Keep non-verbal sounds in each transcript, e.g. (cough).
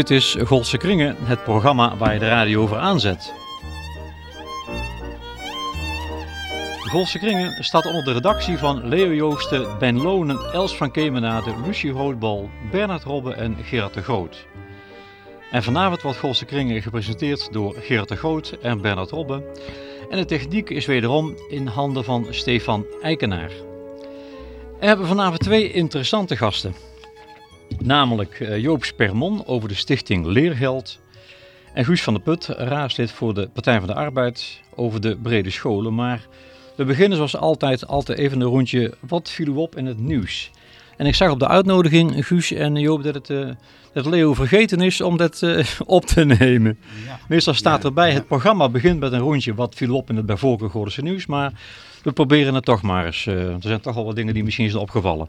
Dit is Golse Kringen, het programma waar je de radio over aanzet. Golse Kringen staat onder de redactie van Leo Joosten, Ben Lonen, Els van Kemenade, Lucie Roodbal, Bernard Robbe en Gerard de Groot. En vanavond wordt Golse Kringen gepresenteerd door Gerard de Groot en Bernard Robbe. En de techniek is wederom in handen van Stefan Eikenaar. En we hebben vanavond twee interessante gasten. Namelijk eh, Joop Spermon over de stichting Leergeld. En Guus van der Put, raadslid voor de Partij van de Arbeid over de brede scholen. Maar we beginnen zoals altijd, altijd even een rondje. Wat viel u op in het nieuws? En ik zag op de uitnodiging, Guus en Joop, dat, het, uh, dat Leo vergeten is om dat uh, (laughs) op te nemen. Ja. Meestal staat erbij, ja. het programma begint met een rondje. Wat viel op in het bij Volker nieuws? Maar we proberen het toch maar eens. Uh, er zijn toch al wat dingen die misschien zijn opgevallen.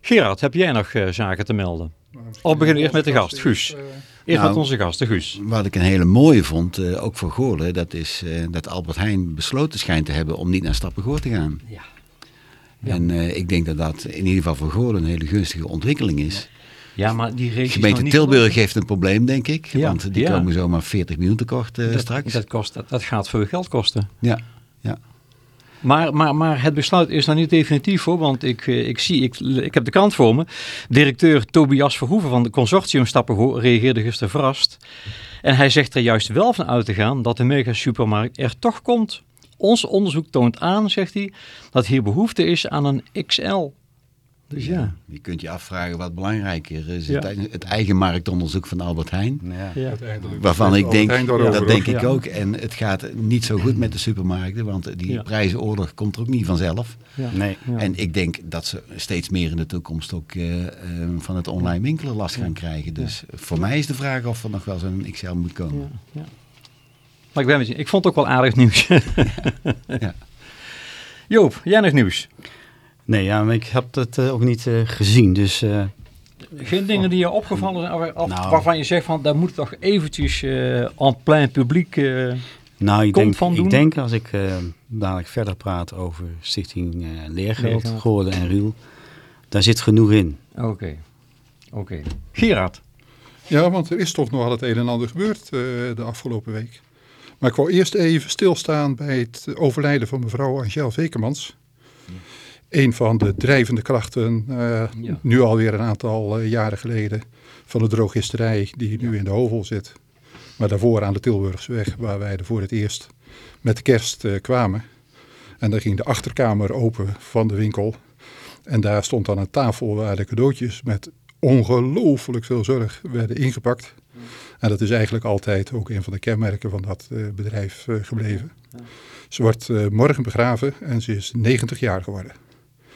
Gerard, heb jij nog uh, zaken te melden? Nou, of beginnen we eerst met de gast, Guus. Uh, eerst nou, met onze gast, de Guus. Wat ik een hele mooie vond, uh, ook voor Goorlen, dat is dat Albert Heijn besloten schijnt te hebben om niet naar Stappengoor te gaan. Ja. ja. En ik denk dat dat in ieder geval voor Goorlen een hele gunstige ontwikkeling is. Ja, maar die De gemeente Tilburg heeft een probleem, denk ik. Ja. Want die komen zomaar 40 miljoen tekort dat, straks. Dat, kost, dat, dat gaat veel geld kosten. Ja, ja. Maar, maar, maar het besluit is nog niet definitief hoor, want ik, ik zie, ik, ik heb de krant voor me. Directeur Tobias Verhoeven van de consortium Stappengo reageerde gisteren verrast. En hij zegt er juist wel van uit te gaan dat de mega supermarkt er toch komt. Ons onderzoek toont aan, zegt hij, dat hier behoefte is aan een XL. Dus ja. Je kunt je afvragen wat belangrijker is. Ja. Het, het, eigen marktonderzoek van Albert Heijn. Ja. Waarvan ik denk, dat denk ik ook. En het gaat niet zo goed met de supermarkten. Want die prijzenoorlog komt er ook niet vanzelf. Nee. En ik denk dat ze steeds meer in de toekomst ook uh, uh, van het online winkelen last gaan krijgen. Dus voor mij is de vraag of er nog wel zo'n XL moet komen. Maar ik, ben met je, ik vond het ook wel aardig nieuws. (laughs) (laughs) Joop, jij nog nieuws? Nee, ja, maar ik heb het uh, ook niet uh, gezien, dus... Uh, Geen dingen die je opgevallen zijn, of, nou, waarvan je zegt van, daar moet toch eventjes en plein publiek nou, ik denk, van doen? ik denk als ik dadelijk verder praat over Stichting Leergeld, Leergeld. Goorden en Riel, daar zit genoeg in. Oké, oké. Okay. Gerard? Ja, want er is toch nog wel het een en ander gebeurd de afgelopen week. Maar ik wil eerst even stilstaan bij het overlijden van mevrouw Angel Vekemans een van de drijvende krachten, uh, ja. nu alweer een aantal uh, jaren geleden, van de drogisterij die nu in de Hovel zit. Maar daarvoor aan de Tilburgsweg, waar wij er voor het eerst met de kerst uh, kwamen. En daar ging de achterkamer open van de winkel. En daar stond dan een tafel waar de cadeautjes met ongelooflijk veel zorg werden ingepakt. Ja. En dat is eigenlijk altijd ook een van de kenmerken van dat bedrijf gebleven. Ze wordt morgen begraven en ze is 90 jaar geworden.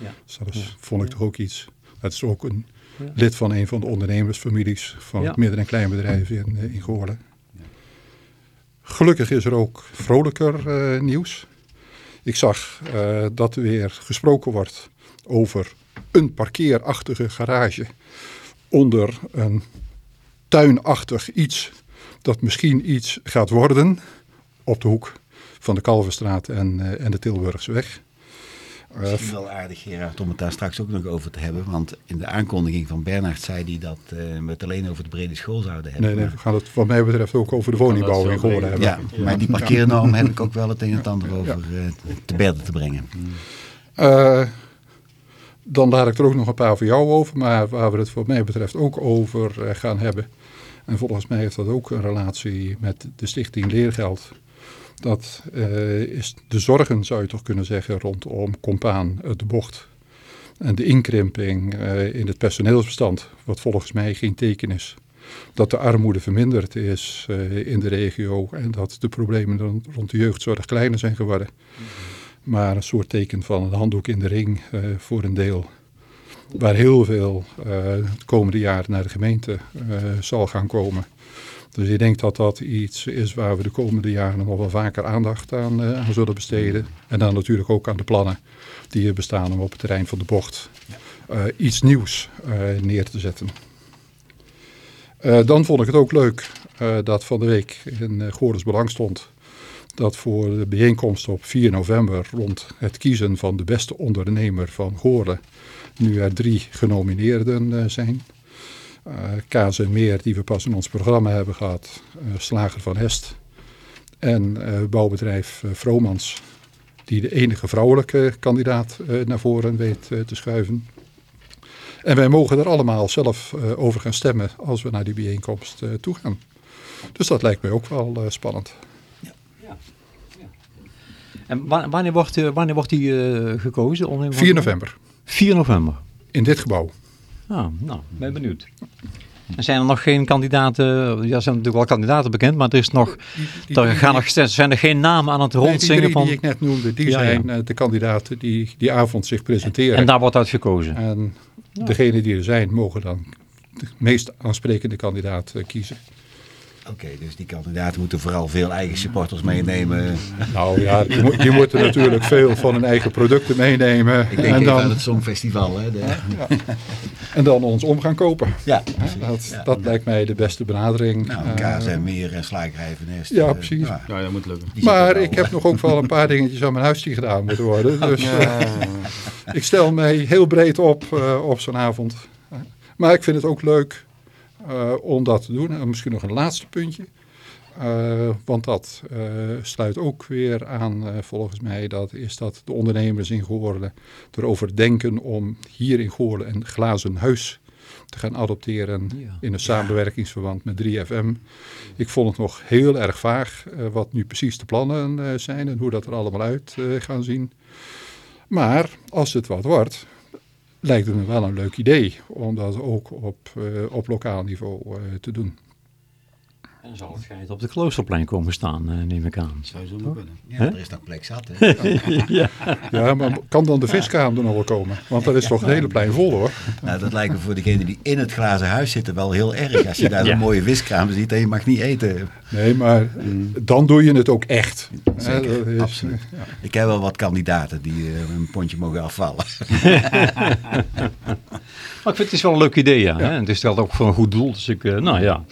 Ja. Dus dat is, vond ik toch ook iets. Dat is ook een lid van een van de ondernemersfamilies van het midden- en kleinbedrijf in, eh, in Goorlen. Gelukkig is er ook vrolijker uh, nieuws. Ik zag uh, dat er weer gesproken wordt over een parkeerachtige garage onder een tuinachtig iets dat misschien iets gaat worden op de hoek van de Kalverstraat en, uh, en de Tilburgsweg. Misschien wel aardig, Gerard, om het daar straks ook nog over te hebben. Want in de aankondiging van Bernhard zei hij dat uh, we het alleen over de brede school zouden hebben. Nee, nee we gaan het wat mij betreft ook over de woningbouw in Goorlen hebben. Ja, maar die parkeernorm heb ik ook wel het een en het ander over uh, te berden te brengen. Uh, dan laat ik er ook nog een paar voor jou over. Maar waar we het wat mij betreft ook over gaan hebben. En volgens mij heeft dat ook een relatie met de stichting Leergeld dat uh, is de zorgen, zou je toch kunnen zeggen, rondom Compaan, de bocht. En de inkrimping uh, in het personeelsbestand, wat volgens mij geen teken is. Dat de armoede verminderd is uh, in de regio en dat de problemen rond de jeugdzorg kleiner zijn geworden. Mm -hmm. Maar een soort teken van een handdoek in de ring voor een deel. Waar heel veel de komende jaren naar de gemeente zal gaan komen. Dus ik denk dat dat iets is waar we de komende jaren nog wel vaker aandacht aan, uh, zullen besteden. En dan natuurlijk ook aan de plannen die er bestaan om op het terrein van de bocht uh, iets nieuws uh, neer te zetten. dan vond ik het ook leuk dat van de week in uh, Belang stond dat voor de bijeenkomst op 4 november rond het kiezen van de beste ondernemer van Goorlen nu er drie genomineerden zijn. Uh, Meer, die we pas in ons programma hebben gehad. Slager van Hest. En bouwbedrijf Vromans, die de enige vrouwelijke kandidaat naar voren weet te schuiven. En wij mogen er allemaal zelf over gaan stemmen als we naar die bijeenkomst toe gaan. Dus dat lijkt mij ook wel spannend. En wanneer wordt, wanneer wordt die gekozen? 4 november. 4 november. In dit gebouw. Ah, nou, ben benieuwd. En zijn er nog geen kandidaten, ja, zijn natuurlijk wel kandidaten bekend, maar er is nog, die, er gaan nog, zijn er geen namen aan het rondzingen nee, van... die ik net noemde, die zijn ja. Eh, de kandidaten die die avond zich presenteren. En, daar wordt uit gekozen. En degenen die er zijn, mogen dan de meest aansprekende kandidaat kiezen. Oké, dus die kandidaten moeten vooral veel eigen supporters meenemen. Nou ja, die, die moeten natuurlijk veel van hun eigen producten meenemen. Ik denk en dan, aan het Songfestival. Hè, de... ja. En dan ons om gaan kopen. Ja, dat, dat lijkt mij de beste benadering. Nou, kaas en meer en slagerij Ja, eh, precies. Ja, dat moet lukken. Maar ik heb nog ook wel een paar dingetjes aan mijn huisje gedaan moeten worden. Dus uh, ik stel mij heel breed op uh, op zo'n avond. Maar ik vind het ook leuk uh, om dat te doen. En misschien nog een laatste puntje. Uh, want dat uh, sluit ook weer aan, volgens mij, dat is dat de ondernemers in Goorlen erover denken om hier in Goorlen een glazen huis te gaan adopteren in een samenwerkingsverband met 3FM. Ik vond het nog heel erg vaag wat nu precies de plannen zijn en hoe dat er allemaal uit gaan zien. Maar als het wat wordt, lijkt het me wel een leuk idee om dat ook op, uh, op lokaal niveau uh, te doen. En zal het geit op de Kloosterplein komen staan, uh, neem ik aan. Zou zo kunnen. Ja, er is nog plek zat. Hè? (laughs) ja. ja, maar kan dan de viskamer er nog wel komen? Want dat is toch het hele plein vol hoor. Nou, dat lijkt me voor degenen die in het glazen huis zitten wel heel erg. Als je daar zo'n mooie viskraam ziet en je mag niet eten. Nee, maar dan doe je het ook echt. Zeker, is, absoluut. Ja. Ik heb wel wat kandidaten die uh, een pondje mogen afvallen. (laughs) maar ik vind het is wel een leuk idee, ja. Hè? Het is wel ook voor een goed doel. Dus ik, uh, nou ja...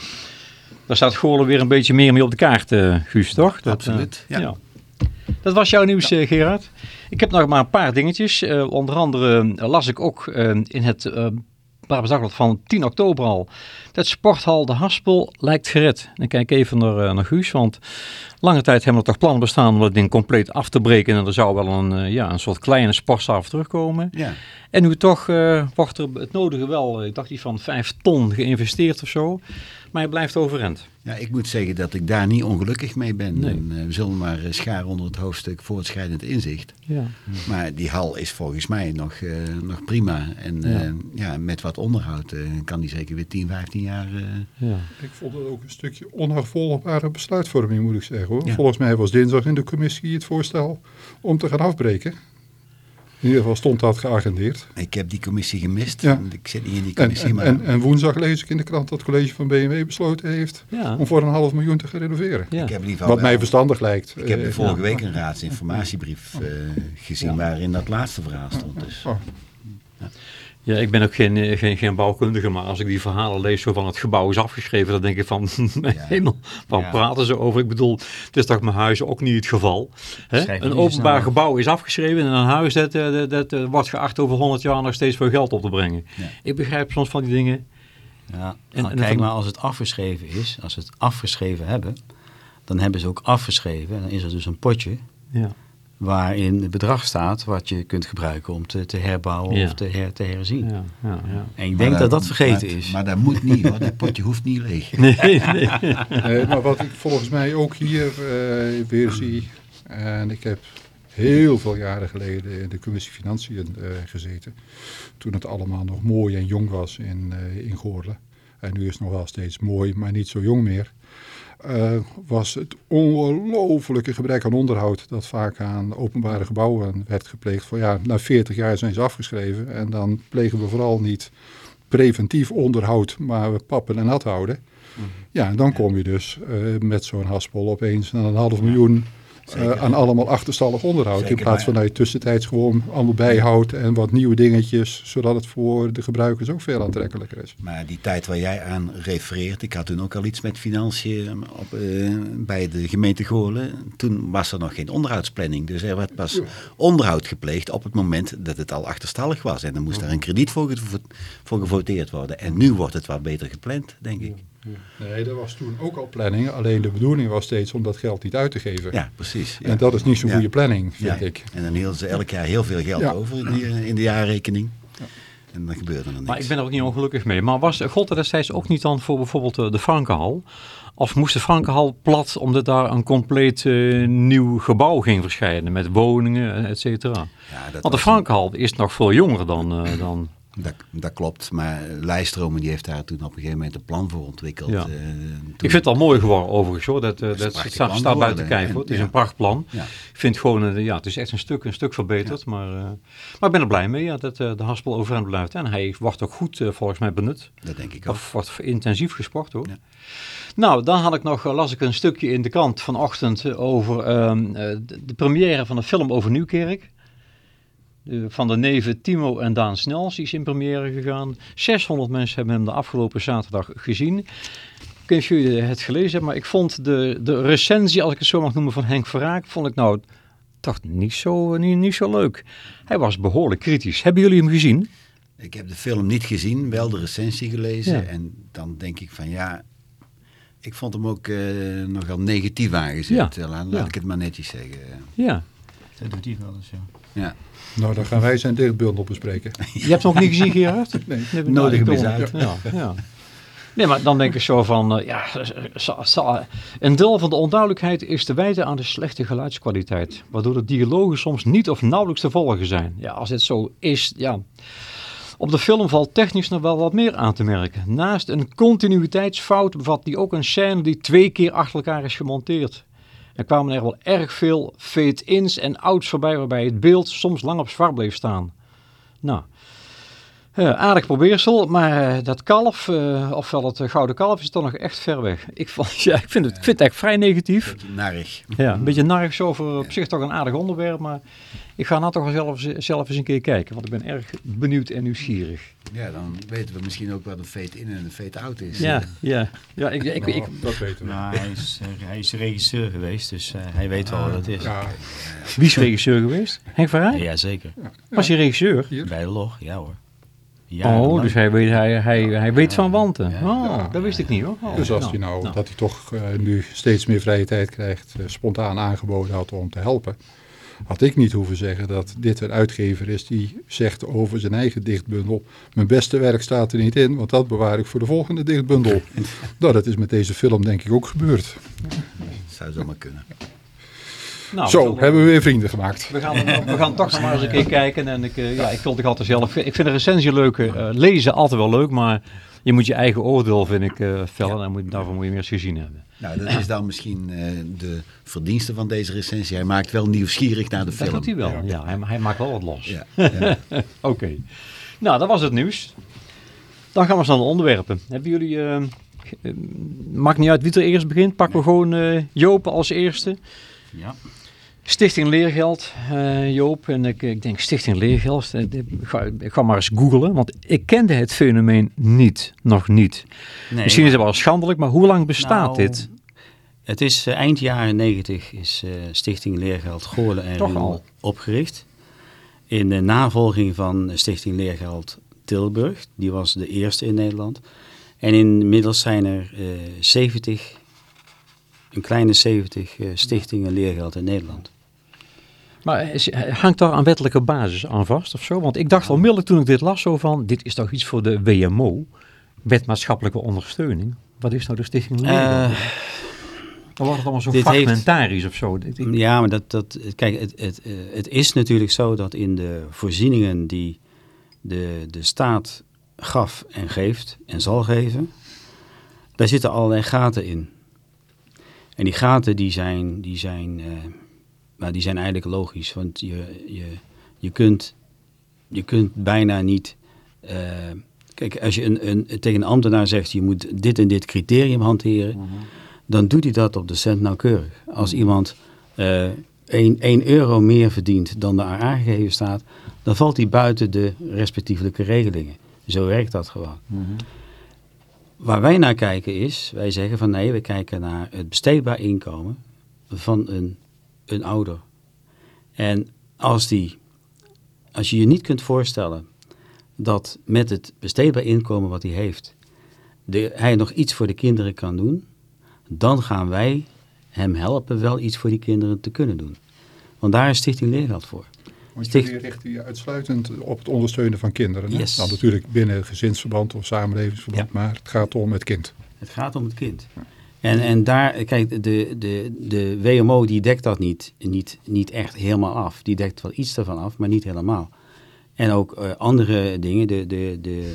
Daar staat Goorlen weer een beetje meer mee op de kaart, uh, Guus, toch? Dat, Absoluut, ja. ja. Dat was jouw nieuws, ja. Gerard. Ik heb nog maar een paar dingetjes. Onder andere las ik ook in het Brabants van 10 oktober al. Dat sporthal De Haspel lijkt gered. Dan kijk ik even naar, naar Guus, want lange tijd hebben er toch plannen bestaan om het ding compleet af te breken. En er zou wel een, ja, een soort kleine sportzaal terugkomen. Ja. En nu toch uh, wordt er het nodige wel, ik dacht die van 5 ton geïnvesteerd of zo maar hij blijft overeind. Ja, ik moet zeggen dat ik daar niet ongelukkig mee ben. Nee. En, uh, we zullen maar scharen onder het hoofdstuk voortschrijdend inzicht. Ja. Maar die hal is volgens mij nog, uh, nog prima. En ja. Uh, ja. met wat onderhoud kan die zeker weer 10, 15 jaar... Ja. Ik vond het ook een stukje onafvolgbare besluitvorming, moet ik zeggen. Hoor. Volgens mij was dinsdag in de commissie het voorstel om te gaan afbreken. In ieder geval stond dat geagendeerd. Ik heb die commissie gemist. Ja. Ik zit niet in die commissie. En, maar... en, en, woensdag lees ik in de krant dat het college van BMW besloten heeft ja. om voor een half miljoen te gaan renoveren. Ja. Ik heb in Wat mij verstandig lijkt. Ik heb uh, vorige week een raadsinformatiebrief uh, gezien waarin dat laatste verhaal stond. Dus. Oh. Ja, ik ben ook geen, eh, geen, geen bouwkundige, maar als ik die verhalen lees zo van het gebouw is afgeschreven, dan denk ik van, (laughs) ja. helemaal, waar ja. praten ze over? Ik bedoel, het is toch mijn huis ook niet het geval. Hè? Een openbaar nou. gebouw is afgeschreven en een huis dat, eh, dat, dat, dat, wordt geacht over 100 jaar nog steeds veel geld op te brengen. Ja. Ik begrijp soms van die dingen. Ja, en, nou, en kijk maar, als het afgeschreven is, als ze het afgeschreven hebben, dan hebben ze ook afgeschreven, dan is er dus een potje. Ja waarin het bedrag staat wat je kunt gebruiken om te, te herbouwen of te, her, te herzien. Ja, ja, ja. En ik denk dat dat vergeten is. Maar dat moet niet hoor, dat potje hoeft niet leeg. (laughs) Nee, nee. nee (laughs) maar wat ik volgens mij ook hier uh, weer zie, en ik heb heel veel jaren geleden in de commissie Financiën uh, gezeten, toen het allemaal nog mooi en jong was in, uh, in Goorlen. En nu is het nog wel steeds mooi, maar niet zo jong meer uh, was het ongelofelijke gebrek aan onderhoud dat vaak aan openbare gebouwen werd gepleegd. Van ja, na 40 jaar zijn ze afgeschreven en dan plegen we vooral niet preventief onderhoud, maar we pappen en nat houden. Mhm. Ja, en dan kom je dus uh, met zo'n haspel opeens naar een half miljoen uh, aan allemaal achterstallig onderhoud. in plaats van dat je tussentijds gewoon allemaal bijhoudt en wat nieuwe dingetjes, zodat het voor de gebruikers ook veel aantrekkelijker is. Maar die tijd waar jij aan refereert, ik had toen ook al iets met financiën op, uh, bij de gemeente Goorlen. Toen was er nog geen onderhoudsplanning. Dus er werd pas onderhoud gepleegd op het moment dat het al achterstallig was. En dan moest daar een krediet voor, voor gevoteerd worden. En nu wordt het wat beter gepland, denk ik. Nee, dat was toen ook al planning. Alleen de bedoeling was steeds om dat geld niet uit te geven. Ja, precies. En dat is niet zo'n goede planning, vind ik. En dan hielden ze elk jaar heel veel geld over in, die, in de jaarrekening. En dan gebeurde er niks. Maar ik ben er ook niet ongelukkig mee. Maar was God er destijds ook niet dan voor bijvoorbeeld eh, de Frankenhal? Of moest de Frankenhal plat omdat daar een compleet uh, nieuw gebouw ging verschijnen met woningen, et cetera? Ja, Want de Frankenhal is nog veel jonger dan, uh, dan dat, dat klopt, maar Lijstromen die heeft daar toen op een gegeven moment een plan voor ontwikkeld. Ja. Uh, ik vind het al mooi geworden overigens hoor, dat, uh, dat, staat, staat buiten kijf hoor. Het is een prachtplan. Ja. Ik vind gewoon, uh, ja, het is echt een stuk, een stuk verbeterd, maar, maar ik ben er blij mee ja, dat de haspel overeind blijft. En hij wordt ook goed volgens mij benut. Dat denk ik ook. Of wordt intensief gesport hoor. Nou, dan had ik nog, las ik een stukje in de krant vanochtend over ehm, de, de première van een film over Nieuwkerk van de neven Timo en Daan Snels, die is in première gegaan. 600 mensen hebben hem de afgelopen zaterdag gezien. Ik weet niet of jullie het gelezen hebben, maar ik vond de, de recensie, als ik het zo mag noemen, van Henk Verraak, vond ik nou toch niet zo, niet, niet zo leuk. Hij was behoorlijk kritisch. Hebben jullie hem gezien? Ik heb de film niet gezien, wel de recensie gelezen. En dan denk ik van ja, ik vond hem ook uh, nogal negatief aangezet. Ja. Laat, laat ik het maar netjes zeggen. Ja. Dat doet hij wel eens, ja. Ja. Nou, dan gaan wij zijn dichtbundel bespreken. (laughs) Je hebt het nog niet gezien, Gerard? Nee. Nodig hem uit. Ja, ja. Nee, maar dan denk ik zo van, uh, ja, een deel van de onduidelijkheid is te wijten aan de slechte geluidskwaliteit. Waardoor de dialogen soms niet of nauwelijks te volgen zijn. Ja, als het zo is, ja. Op de film valt technisch nog wel wat meer aan te merken. Naast een continuïteitsfout bevat die ook een scène die twee keer achter elkaar is gemonteerd. Er kwamen er wel erg veel fade-ins en outs voorbij waarbij het beeld soms lang op zwart bleef staan. Nou, uh, aardig probeersel, maar uh, dat kalf, uh, ofwel het gouden kalf, is toch nog echt ver weg. (laughs) Ik, vond, ja, ik, vind, het, ik vind het echt vrij negatief. Een beetje narig. Ja, een beetje narig over op zich toch een aardig onderwerp, maar ik ga nou toch wel zelf, zelf eens een keer kijken, want ik ben erg benieuwd en nieuwsgierig. Ja, dan weten we misschien ook wat een fade in en een fade out is. Ja, ja. ja ik, ik, ik, dat weten we. Nou, hij, is, hij is regisseur geweest, dus uh, hij weet wel wat het is. Ja. Wie is regisseur geweest? Henk van Rijn? Ja, zeker. Was hij regisseur? Bij de log, ja hoor. Oh, dus hij weet, hij, hij, hij weet van wanten. Oh, dat wist ik niet hoor. Oh, dus als hij nou, nou, dat hij toch uh, nu steeds meer vrije tijd krijgt, uh, spontaan aangeboden had om te helpen had ik niet hoeven zeggen dat dit een uitgever is die zegt over zijn eigen dichtbundel, mijn beste werk staat er niet in, want dat bewaar ik voor de volgende dichtbundel. (laughs) nou, dat is met deze film denk ik ook gebeurd. Zou zo maar kunnen. Nou, Zo, hebben we weer vrienden gemaakt. We gaan, we gaan toch nog maar eens een keer kijken. En ik, uh, ja, ik vond het altijd zelf. Ik vind de recensie leuk. Uh, lezen altijd wel leuk, maar je moet je eigen oordeel, vind ik, uh, vellen. En moet, daarvoor moet je meer eens gezien hebben. Nou, dat is dan misschien uh, de verdienste van deze recensie. Hij maakt wel nieuwsgierig naar de film. Dat doet hij wel, ja. Hij, hij, maakt wel wat los. Ja, (laughs) ja. Oké. Nou, dat was het nieuws. Dan gaan we eens naar de onderwerpen. Hebben jullie... Uh, maakt niet uit wie er eerst begint. Pakken we gewoon uh, Joop als eerste. Ja. Stichting Leergeld, uh, Joop. En ik, ik denk Stichting Leergeld. Ik ga, ik ga maar eens googlen, want ik kende het fenomeen niet, nog niet. Nee, Misschien is het wel schandelijk, maar hoe lang bestaat nou, dit? Het is uh, eind jaren negentig is uh, Stichting Leergeld Goorlen en Ruel opgericht. In de navolging van Stichting Leergeld Tilburg. Die was de eerste in Nederland. En inmiddels zijn er 70, een kleine 70 stichtingen leergeld in Nederland. Maar hangt daar aan wettelijke basis aan vast of zo? Want ik dacht onmiddellijk toen ik dit las zo van, dit is toch iets voor de WMO, wet maatschappelijke ondersteuning. Wat is nou de stichting Leergeld? Uh, dan wordt het allemaal zo fragmentarisch of zo. Ja, maar dat, dat, kijk, het, het, het is natuurlijk zo dat in de voorzieningen die de, de staat gaf en geeft en zal geven, daar zitten allerlei gaten in. En die gaten die zijn, die zijn uh, maar die zijn eigenlijk logisch. Want je, je, je, kunt, je kunt bijna niet. Uh, kijk, als je een, een, tegen een ambtenaar zegt: je moet dit en dit criterium hanteren. Mhm. dan doet hij dat op de cent nauwkeurig. Als mhm. iemand uh, 1, euro meer verdient dan er aangegeven staat, dan valt hij buiten de respectievelijke regelingen. Zo werkt dat gewoon. Mhm. Waar wij naar kijken is, wij zeggen van nee, we kijken naar het besteedbaar inkomen van een, een ouder. En als, die, als je je niet kunt voorstellen dat met het besteedbaar inkomen wat hij heeft, de, hij nog iets voor de kinderen kan doen, dan gaan wij hem helpen wel iets voor die kinderen te kunnen doen. Want daar is Stichting Leergeld voor. Want Sticht... jullie richten je uitsluitend op het ondersteunen van kinderen. Yes. Nou, natuurlijk binnen gezinsverband of samenlevingsverband, maar het gaat om het kind. Het gaat om het kind. En, en daar, kijk, de, de, de WMO die dekt dat niet, niet, niet echt helemaal af. Die dekt wel iets ervan af, maar niet helemaal. En ook uh, andere dingen, de, de, de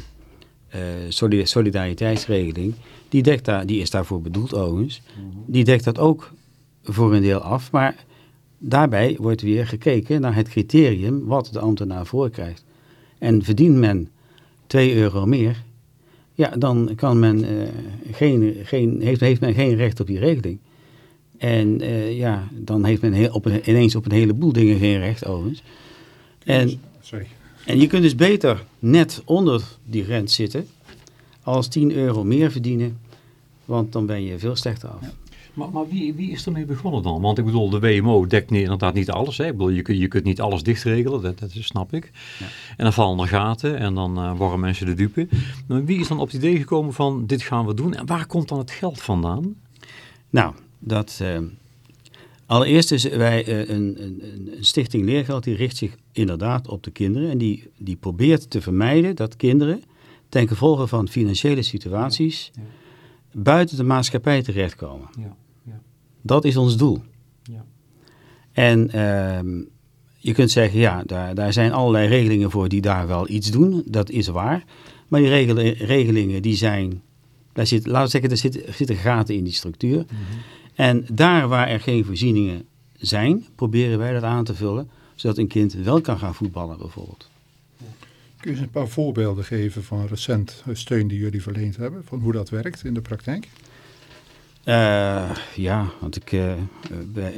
uh, solidariteitsregeling, die, dekt daar, die is daarvoor bedoeld overigens. Die dekt dat ook voor een deel af, maar daarbij wordt weer gekeken naar het criterium wat de ambtenaar voorkrijgt. En verdient men 2 euro meer, ja, dan kan men, uh, geen, geen, heeft, heeft men geen recht op die regeling. En uh, ja, dan heeft men heel, op een, ineens op een heleboel dingen geen recht overigens. En, Sorry. en je kunt dus beter net onder die grens zitten als 10 euro meer verdienen, want dan ben je veel slechter af. Maar, maar wie, wie is ermee begonnen dan? Want ik bedoel, de WMO dekt niet, inderdaad niet alles. Hè? Ik bedoel, je, kunt, je kunt niet alles dichtregelen, dat, dat snap ik. Ja. En dan vallen er gaten en dan uh, worden mensen de dupe. Maar wie is dan op het idee gekomen van dit gaan we doen? En waar komt dan het geld vandaan? Nou, dat... Uh, allereerst is wij uh, een, een, een, stichting Leergeld die richt zich inderdaad op de kinderen. En die, die probeert te vermijden dat kinderen ten gevolge van financiële situaties... Ja. buiten de maatschappij terechtkomen. Ja. Dat is ons doel. Ja. En ehm, je kunt zeggen, ja, daar, daar zijn allerlei regelingen voor die daar wel iets doen. Dat is waar. Maar die regelingen, die zijn, daar zit, laten we zeggen, er zitten, zitten gaten in die structuur. Mhm. En daar waar er geen voorzieningen zijn, proberen wij dat aan te vullen, zodat een kind wel kan gaan voetballen bijvoorbeeld. Kun je eens een paar voorbeelden geven van recent steun die jullie verleend hebben, van hoe dat werkt in de praktijk? Uh, ja, want ik, uh,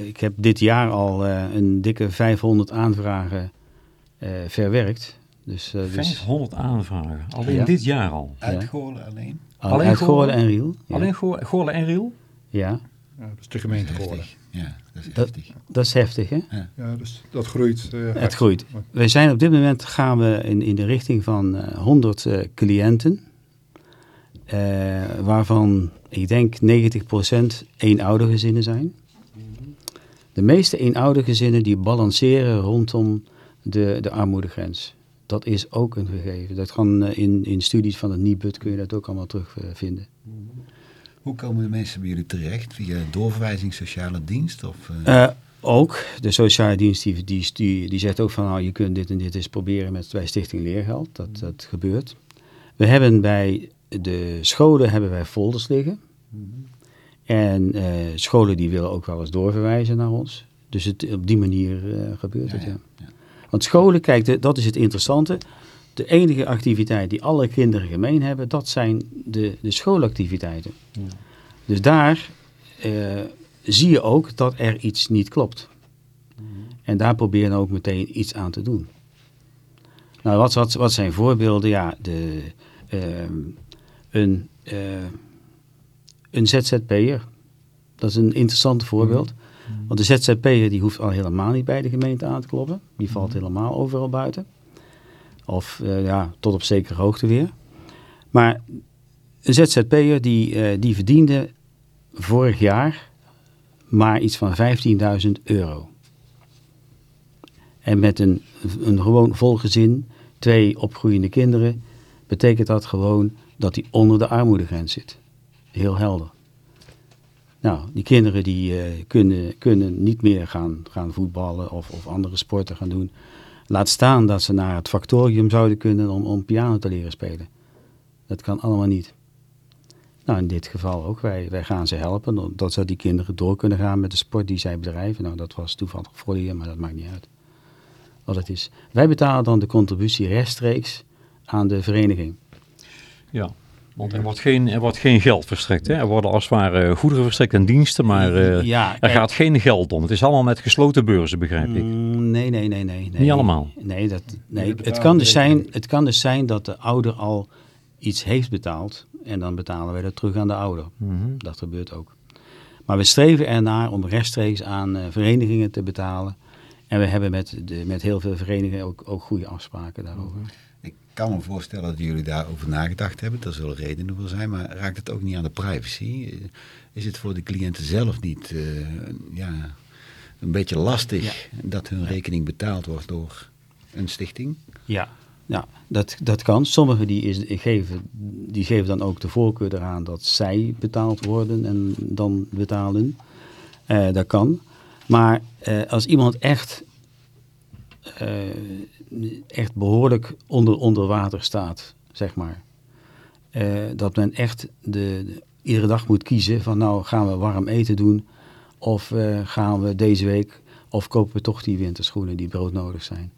ik heb dit jaar al uh, een dikke 500 aanvragen verwerkt. Dus, 500 dus, aanvragen, alleen ja. dit jaar al? Uit ja. Goorlen alleen? Alleen uit Goorlen en Riel. Ja. Alleen Goorlen en Riel? Ja. ja. Dat is de gemeente Goorlen. Ja, dat is heftig. Dat, dat is heftig, hè? Ja, dus dat groeit. Het groeit. Wij zijn op dit moment, gaan we in, in de richting van 100 cliënten. Waarvan ik denk 90% eenoudergezinnen zijn. De meeste eenoudergezinnen die balanceren rondom de, de armoedegrens. Dat is ook een gegeven. Dat kan eh, in, in studies van het NIBUD kun je dat ook allemaal terugvinden. Hoe komen de mensen bij jullie terecht? Via doorverwijzing sociale dienst? Of, uh... ook. De sociale dienst die, die, die, die zegt ook van nou, je kunt dit en dit eens proberen met bij Stichting Leergeld. Dat, dat gebeurt. We hebben bij de scholen hebben wij folders liggen. En uh, scholen die willen ook wel eens doorverwijzen naar ons. Dus het, op die manier uh, gebeurt het, ja. ja. Want scholen, kijk, dat is het interessante. De enige activiteit die alle kinderen gemeen hebben, dat zijn de, de schoolactiviteiten. Dus daar uh, zie je ook dat er iets niet klopt. Mm En daar proberen we ook meteen iets aan te doen. Nou, wat, wat, wat zijn voorbeelden? Ja, de, ehm, een een ZZP'er. Dat is een interessant voorbeeld. Mhm. Want de ZZP'er die hoeft al helemaal niet bij de gemeente aan te kloppen. Die valt mhm. helemaal overal buiten. Of uh, ja, tot op zekere hoogte weer. Maar een ZZP'er die, uh, die verdiende vorig jaar maar iets van 15.000 euro. En met een, een gewoon vol gezin, twee opgroeiende kinderen, betekent dat gewoon dat hij onder de armoedegrens zit heel helder. Nou, die kinderen die uh, kunnen, kunnen niet meer gaan, gaan voetballen of, of andere sporten gaan doen. Laat staan dat ze naar het factorium zouden kunnen om, om piano te leren spelen. Dat kan allemaal niet. Nou, in dit geval ook. Wij, wij gaan ze helpen, dat ze die kinderen door kunnen gaan met de sport die zij bedrijven. Nou, dat was toevallig voor je, maar dat maakt niet uit. Wat het is. Wij betalen dan de contributie rechtstreeks aan de vereniging. Ja, Want er wordt geen, er wordt geen geld verstrekt. Hè? Er worden als het ware goederen verstrekt en diensten, maar uh, ja, er gaat geen geld om. Het is allemaal met gesloten beurzen, begrijp ik. Mm, nee, nee, nee, nee. Niet allemaal? Nee, dat, nee. Het, kan dus zijn, het kan dus zijn dat de ouder al iets heeft betaald en dan betalen wij dat terug aan de ouder. Mhm. Dat gebeurt ook. Maar we streven ernaar om rechtstreeks aan uh, verenigingen te betalen. En we hebben met, de, met heel veel verenigingen ook, ook goede afspraken daarover. Mhm. Ik kan me voorstellen dat jullie daarover nagedacht hebben. Dat zullen redenen voor zijn. Maar raakt het ook niet aan de privacy? Is het voor de cliënten zelf niet uh, ja, een beetje lastig dat hun rekening betaald wordt door een stichting? Ja, ja, dat, dat kan. Sommigen die, is, geven, die geven dan ook de voorkeur eraan dat zij betaald worden en dan betalen. Uh, dat kan. Maar uh, als iemand echt, echt behoorlijk onder, onder water staat, zeg maar. dat men echt de, de, iedere dag moet kiezen van nou gaan we warm eten doen of gaan we deze week of kopen we toch die winterschoenen die broodnodig zijn.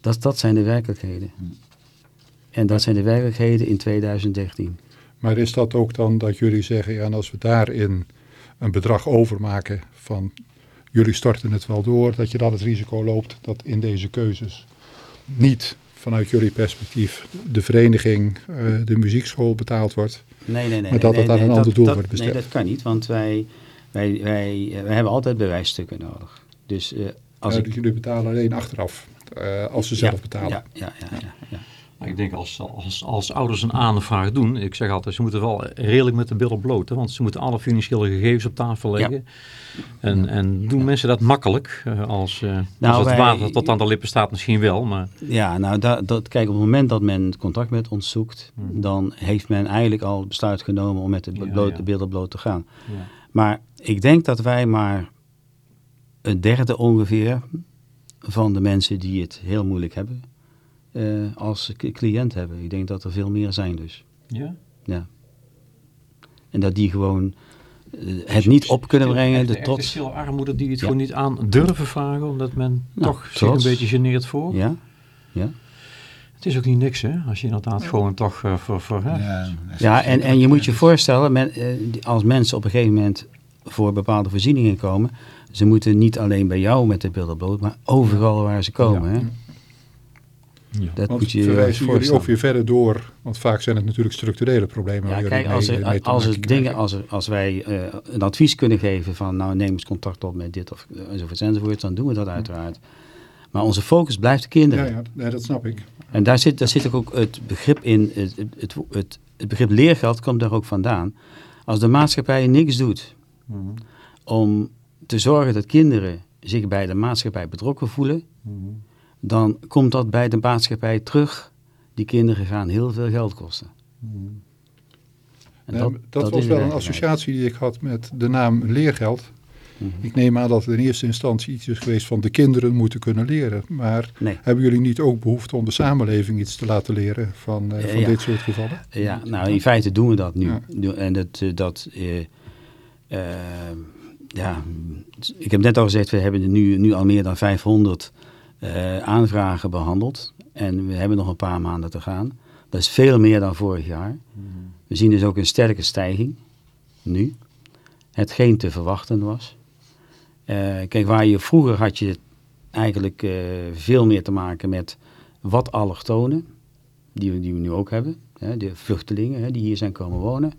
Dat, dat zijn de werkelijkheden. En dat zijn de werkelijkheden in 2013. Maar is dat ook dan dat jullie zeggen, ja, en als we daarin een bedrag overmaken van jullie storten het wel door, dat je dan het risico loopt dat in deze keuzes niet vanuit jullie perspectief de vereniging, uh, de muziekschool betaald wordt. Nee, nee, nee. Maar dat nee, het aan nee, een ander doel dat, wordt besteed. Nee, dat kan niet, want wij, wij, wij, wij hebben altijd bewijsstukken nodig. Dus uh, als uh, ik... jullie betalen alleen achteraf. Als ze zelf ja, betalen. Ja, ja, ja. ja, ja. Maar ik denk als, als, als ouders een aanvraag doen, ik zeg altijd, ze moeten wel redelijk met de billen bloot. Hè, want ze moeten alle financiële gegevens op tafel leggen. Ja. En, en doen mensen dat makkelijk? Als, uh, nou, als het wij, water tot aan de lippen staat misschien wel. Maar... Ja, nou dat, dat, kijk op het moment dat men contact met ons zoekt, hmm. dan heeft men eigenlijk al besluit genomen om met de, bloot, de billen bloot te gaan. Maar ik denk dat wij maar een derde ongeveer van de mensen die het heel moeilijk hebben, uh, als cliënt hebben. Ik denk dat er veel meer zijn dus. Ja? Ja. En dat die gewoon uh, het niet op kunnen brengen. De, de trots. veel armoede die het ja. gewoon niet aan durven vragen, omdat men nou, toch zich een beetje geneert voor. Ja, ja. Het is ook niet niks, hè? Als je inderdaad ja. gewoon toch uh, voor... voor hè? Ja, ja en, en je moet je voorstellen, men, als mensen op een gegeven moment voor bepaalde voorzieningen komen, ze moeten niet alleen bij jou met de billen bloot, maar overal waar ze komen. Ja. Hè? Ja. Dat want moet je verwijzen jullie ook weer verder door, want vaak zijn het natuurlijk structurele problemen. Ja, kijk, als, er, mee als, er dingen, als, er, als wij uh, een advies kunnen geven van nou neem eens contact op met dit of enzovoort enzovoort, dan doen we dat uiteraard. Maar onze focus blijft de kinderen. Ja, ja nee, dat snap ik. En daar zit, daar zit ook het begrip in, het, het, het, het begrip leergeld komt daar ook vandaan. Als de maatschappij niks doet mm -hmm. om te zorgen dat kinderen zich bij de maatschappij betrokken voelen, mm -hmm. Dan komt dat bij de maatschappij terug. Die kinderen gaan heel veel geld kosten. Mm. En dat, dat, dat was wel een associatie die ik had met de naam leergeld. Mm -hmm. Ik neem aan dat het in eerste instantie iets is geweest van de kinderen moeten kunnen leren. Maar nee. hebben jullie niet ook behoefte om de samenleving iets te laten leren van, uh, van ja. dit soort gevallen? Ja, nou in feite doen we dat nu. Ja. En dat, dat uh, uh, ja, ik heb net al gezegd, we hebben nu, nu al meer dan 500 uh, aanvragen behandeld. En we hebben nog een paar maanden te gaan. Dat is veel meer dan vorig jaar. Mm -hmm. We zien dus ook een sterke stijging, nu. Hetgeen te verwachten was. Uh, kijk, waar je vroeger had je eigenlijk uh, veel meer te maken met wat allochtonen, die we, die we nu ook hebben. Hè, de vluchtelingen hè, die hier zijn komen wonen.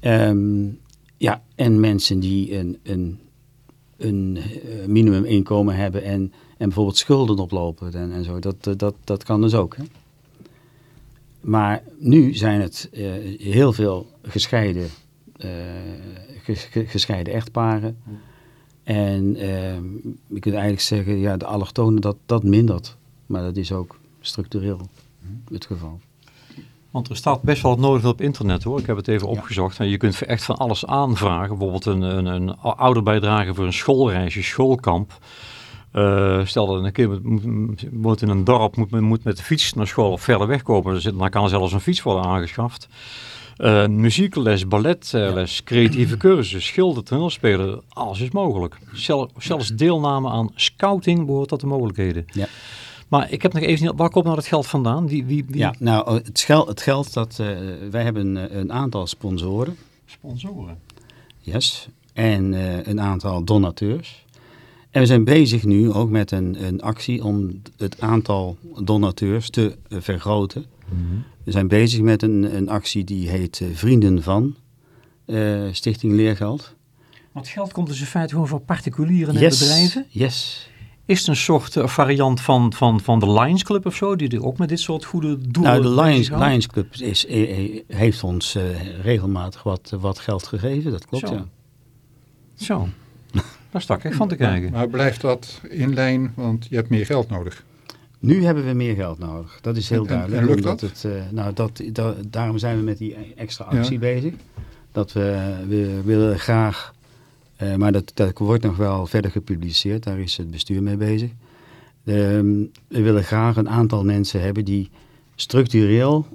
Um, ja, en mensen die een, een, een minimuminkomen hebben en, en bijvoorbeeld schulden oplopen en, en zo. Dat, dat, dat kan dus ook. Hè? Maar nu zijn het uh, heel veel gescheiden, ges, gescheiden echtparen. En je kunt eigenlijk zeggen, ja, de allochtonen, dat, dat mindert. Maar dat is ook structureel het geval. Want er staat best wel het nodig op internet hoor. Ik heb het even opgezocht. En je kunt echt van alles aanvragen. Bijvoorbeeld een, een, een ouderbijdrage voor een schoolreisje, schoolkamp. Uh, stel dat een kind woont in een dorp, moet, moet met de fiets naar school of verder weg komen. Dan kan zelfs een fiets worden aangeschaft. Uh, muziekles, balletles, ja. creatieve (clears throat) cursus, schilder, toneelspelen, alles is mogelijk. Zelf, zelfs deelname aan scouting behoort tot de mogelijkheden. Ja. Maar ik heb nog even niet, waar komt nou het geld vandaan? Wie, wie, wie... Ja, nou, het geld, het geld dat, uh, wij hebben een aantal sponsoren. Sponsoren? Yes. En uh, een aantal donateurs. En we zijn bezig nu ook met een, een actie om het aantal donateurs te uh, vergroten. Mm -hmm. We zijn bezig met een, een actie die heet Vrienden van Stichting Leergeld. Want geld komt dus in feite gewoon van particulieren en yes. bedrijven? Yes. Is het een soort uh, variant van, van, van de Lions Club of zo, die ook met dit soort goede doelen... Nou, de Lions, Lions Club is, heeft ons uh, regelmatig wat, wat geld gegeven, dat klopt, zo. ja. Zo, (laughs) daar stak ik van te kijken. Maar blijft dat in lijn, want je hebt meer geld nodig? Nu hebben we meer geld nodig, dat is heel en, duidelijk. En lukt dat? Het, uh, nou, dat, dat, daarom zijn we met die extra actie ja. bezig. Dat we, we willen graag... Uh, maar dat, dat wordt nog wel verder gepubliceerd, daar is het bestuur mee bezig. Um, we willen graag een aantal mensen hebben die structureel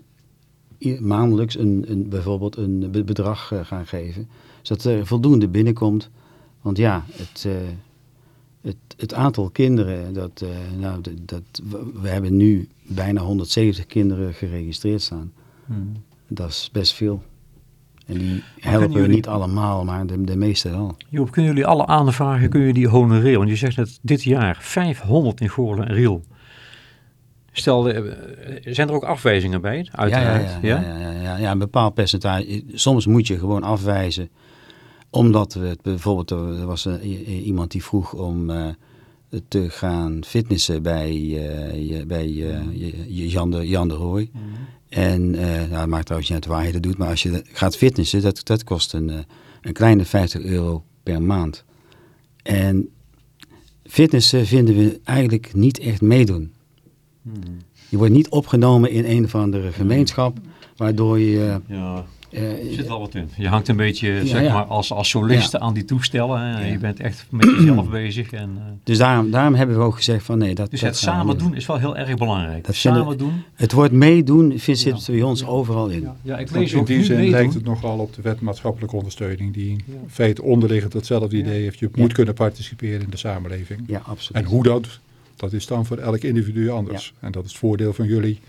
maandelijks een, een, bijvoorbeeld een bedrag uh, gaan geven. Zodat er voldoende binnenkomt. Want ja, het, uh, het, het, aantal kinderen, dat, nou, dat, dat, we hebben nu bijna 170 kinderen geregistreerd staan. Hmm. Dat is best veel. En die helpen we jullie... niet allemaal, maar de, de meeste wel. Joop, kunnen jullie alle aanvragen, kunnen jullie die honoreren? Want je zegt dat dit jaar 500 in Goorlen en Riel. Stel, zijn er ook afwijzingen bij? Uiteraard. Ja, ja, ja, ja, ja, ja, ja, een bepaald percentage. Soms moet je gewoon afwijzen. Omdat we het bijvoorbeeld, er was een, iemand die vroeg om uh, te gaan fitnessen bij, uh, bij uh, Jan, de, Jan de Rooij. Mm -hmm. En uh, nou, het maakt trouwens niet uit waar je dat doet, maar als je gaat fitnessen, dat, dat kost een, uh, een kleine 50 euro per maand. En fitnessen vinden we eigenlijk niet echt meedoen. Hmm. Je wordt niet opgenomen in een of andere gemeenschap, waardoor je... Uh, ja. Er zit wel wat in. Je hangt een beetje ja, zeg ja. maar, als, als soliste aan die toestellen. Hè? Je bent echt met jezelf (clears throat) bezig. En, uh, dus daarom, daarom hebben we ook gezegd van nee. Dat, dus dat het samen doen is wel heel erg belangrijk. Dat samen doen. Het woord meedoen zit bij ons overal in. Ja, ik lees in die zin meedoen. lijkt het nogal op de wet maatschappelijke ondersteuning. Die in feite onderliggend hetzelfde idee heeft. Je moet kunnen participeren in de samenleving. Ja, absoluut. En hoe dat, dat is dan voor elk individu anders. En dat is het voordeel van jullie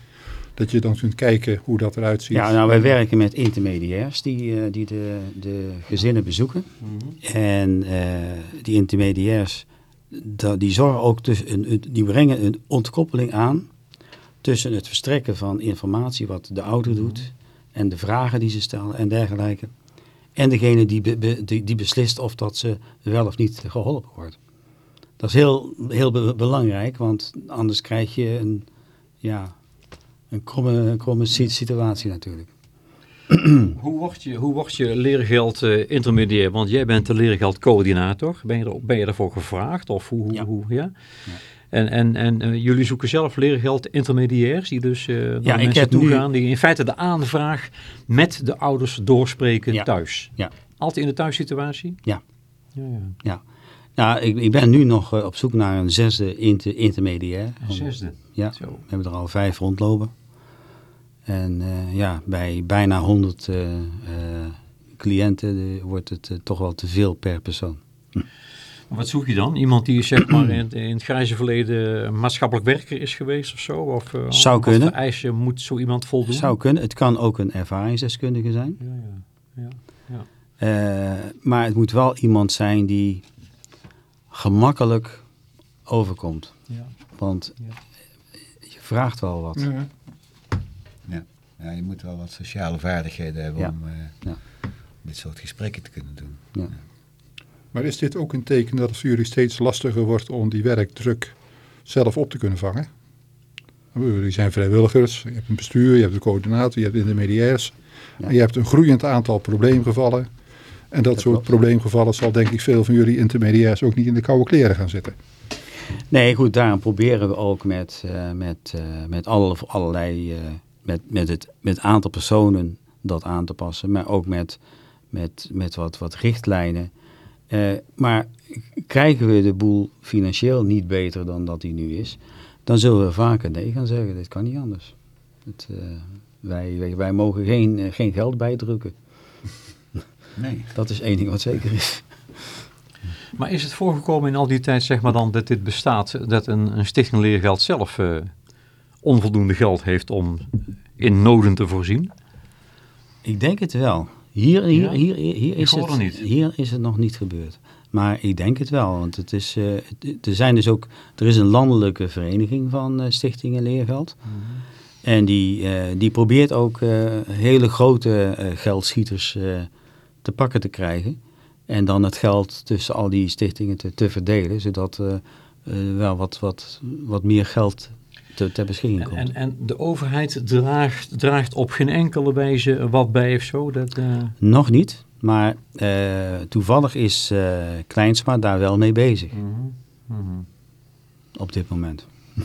dat je dan kunt kijken hoe dat eruit ziet. Ja, nou wij werken met intermediairs die, uh, die de, de gezinnen bezoeken. Mm -hmm. En uh, die intermediairs, die zorgen ook tussen, die brengen een ontkoppeling aan tussen het verstrekken van informatie wat de ouder mm -hmm. doet en de vragen die ze stellen en dergelijke. En degene die, be, be, die, die beslist of dat ze wel of niet geholpen wordt. Dat is heel, heel be, belangrijk, want anders krijg je een, ja, een kromme, kromme situatie natuurlijk. (clears throat) hoe, word je, hoe word je leergeld uh, intermediair? Want jij bent de leergeldcoördinator. Ben je, er, ben je daarvoor gevraagd? Of hoe, ja. hoe, ja? ja. En, en, en uh, jullie zoeken zelf leergeld intermediairs die dus uh, naar ja, mensen toe gaan. Die in feite de aanvraag met de ouders doorspreken thuis. Ja. Altijd in de thuissituatie? Ja. Ja, ja. ja. Nou, ik, ik ben nu nog op zoek naar een zesde inter, intermediair. Een zesde? Ja, Zo. we hebben er al vijf rondlopen. En uh, ja, bij bijna 100 uh, uh, cliënten wordt het toch wel te veel per persoon. Hm. Wat zoek je dan? Iemand die zeg maar in, in het grijze verleden maatschappelijk werker is geweest of zo? Of, Zou kunnen. Wat eisen moet zo iemand voldoen? Zou kunnen. Het kan ook een ervaringsdeskundige zijn. Ja, ja. ja, ja. maar het moet wel iemand zijn die gemakkelijk overkomt. Ja. Want je vraagt wel wat. Ja. Ja. je moet wel wat sociale vaardigheden hebben ja. om uh, ja. dit soort gesprekken te kunnen doen. Ja. Maar is dit ook een teken dat het voor jullie steeds lastiger wordt om die werkdruk zelf op te kunnen vangen? Jullie zijn vrijwilligers, je hebt een bestuur, je hebt een coördinator, je hebt intermediairs. En je hebt een groeiend aantal probleemgevallen. En dat, dat soort klopt. probleemgevallen zal denk ik veel van jullie intermediairs ook niet in de koude kleren gaan zitten. Nee, goed, daarom proberen we ook met, uh, met, uh, met alle, allerlei, uh, met, met het met aantal personen dat aan te passen, maar ook met, met, met wat, wat richtlijnen. maar krijgen we de boel financieel niet beter dan dat die nu is, dan zullen we vaker nee gaan zeggen, dit kan niet anders. Het, wij, wij, wij mogen geen, geen geld bijdrukken. (laughs) Nee. Dat is één ding wat zeker is. Maar is het voorgekomen in al die tijd, zeg maar dan, dat dit bestaat, dat een, een stichting leergeld zelf uh, onvoldoende geld heeft om in noden te voorzien? Ik denk het wel. Hier, hier, hier, hier, is, het, niet. hier is het nog niet gebeurd. Maar ik denk het wel, want het is, uh, er zijn dus ook, er is een landelijke vereniging van uh, Stichtingen Leergeld. Mm -hmm. En die, uh, die probeert ook hele grote geldschieters te pakken te krijgen. En dan het geld tussen al die stichtingen te, te verdelen, zodat wel wat, wat, wat meer geld te, ter beschikking komt. En, en, de overheid draagt, draagt op geen enkele wijze wat bij of zo? Dat, Nog niet. Maar uh, toevallig is uh, Kleinsma daar wel mee bezig. Mm -hmm. Op dit moment. (laughs)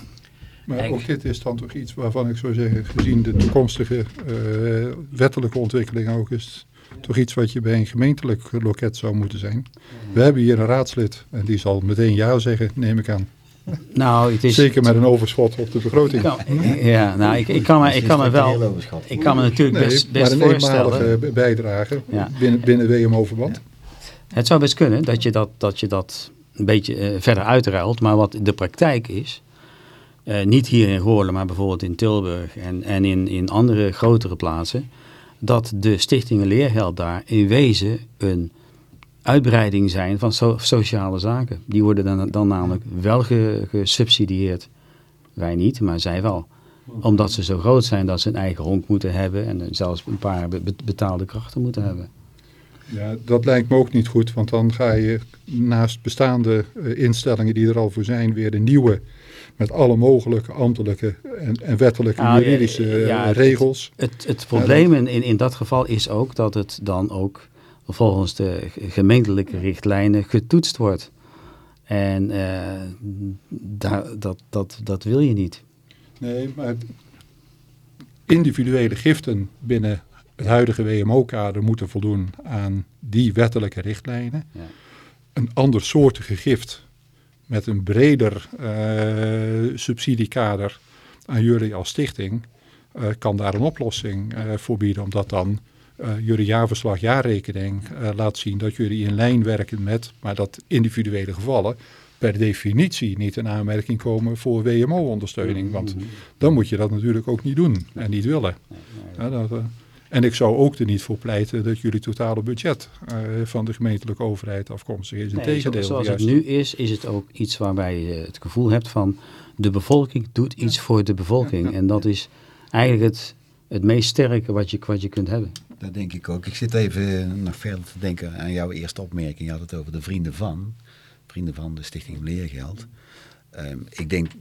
Maar ook dit is dan toch iets waarvan ik zou zeggen, gezien de toekomstige uh, wettelijke ontwikkeling ook is toch iets wat je bij een gemeentelijk loket zou moeten zijn. We hebben hier een raadslid en die zal meteen ja zeggen, neem ik aan. Nou, het is, Zeker met een overschot op de begroting. ja, nou, ik, ik kan me, ik kan me wel. Ik kan me natuurlijk best, best maar een voorstellen. bijdrage binnen, binnen WMO-verband. Het zou best kunnen dat je dat, dat, je dat een beetje uh, verder uitruilt. Maar wat de praktijk is, uh, niet hier in Goorlen, maar bijvoorbeeld in Tilburg en, en in, in andere grotere plaatsen, dat de stichtingen leergeld daar in wezen een uitbreiding zijn van so sociale zaken. Die worden dan, dan namelijk wel ge gesubsidieerd. Wij niet, maar zij wel. Omdat ze zo groot zijn dat ze een eigen honk moeten hebben en zelfs een paar be betaalde krachten moeten hebben. Ja, dat lijkt me ook niet goed, want dan ga je naast bestaande uh, instellingen die er al voor zijn, weer een nieuwe met alle mogelijke ambtelijke en, en wettelijke nou, juridische ja, ja, regels. Het, het, het probleem in, in dat geval is ook dat het dan ook volgens de gemeentelijke richtlijnen getoetst wordt. En uh, dat, dat, dat wil je niet. Nee, maar individuele giften binnen het huidige WMO-kader moeten voldoen aan die wettelijke richtlijnen. Ja. Een andersoortige gift met een breder uh, subsidiekader aan jullie als stichting uh, kan daar een oplossing uh, voor bieden, omdat dan jullie jaarverslag, jaarrekening uh, laat zien dat jullie in lijn werken met, maar dat individuele gevallen per definitie niet in aanmerking komen voor WMO-ondersteuning. Want dan moet je dat natuurlijk ook niet doen en niet willen. Ja, dat, uh, en ik zou ook er niet voor pleiten dat jullie totale budget van de gemeentelijke overheid afkomstig is. Integendeel. zoals het nu is, is het ook iets waarbij je het gevoel hebt van de bevolking doet iets ja. voor de bevolking. Ja, ja. En dat is eigenlijk het, het meest sterke wat je, wat je kunt hebben. Dat denk ik ook. Ik zit even nog verder te denken aan jouw eerste opmerking. Je had het over de vrienden van. Vrienden van de Stichting Leergeld. Um, ik denk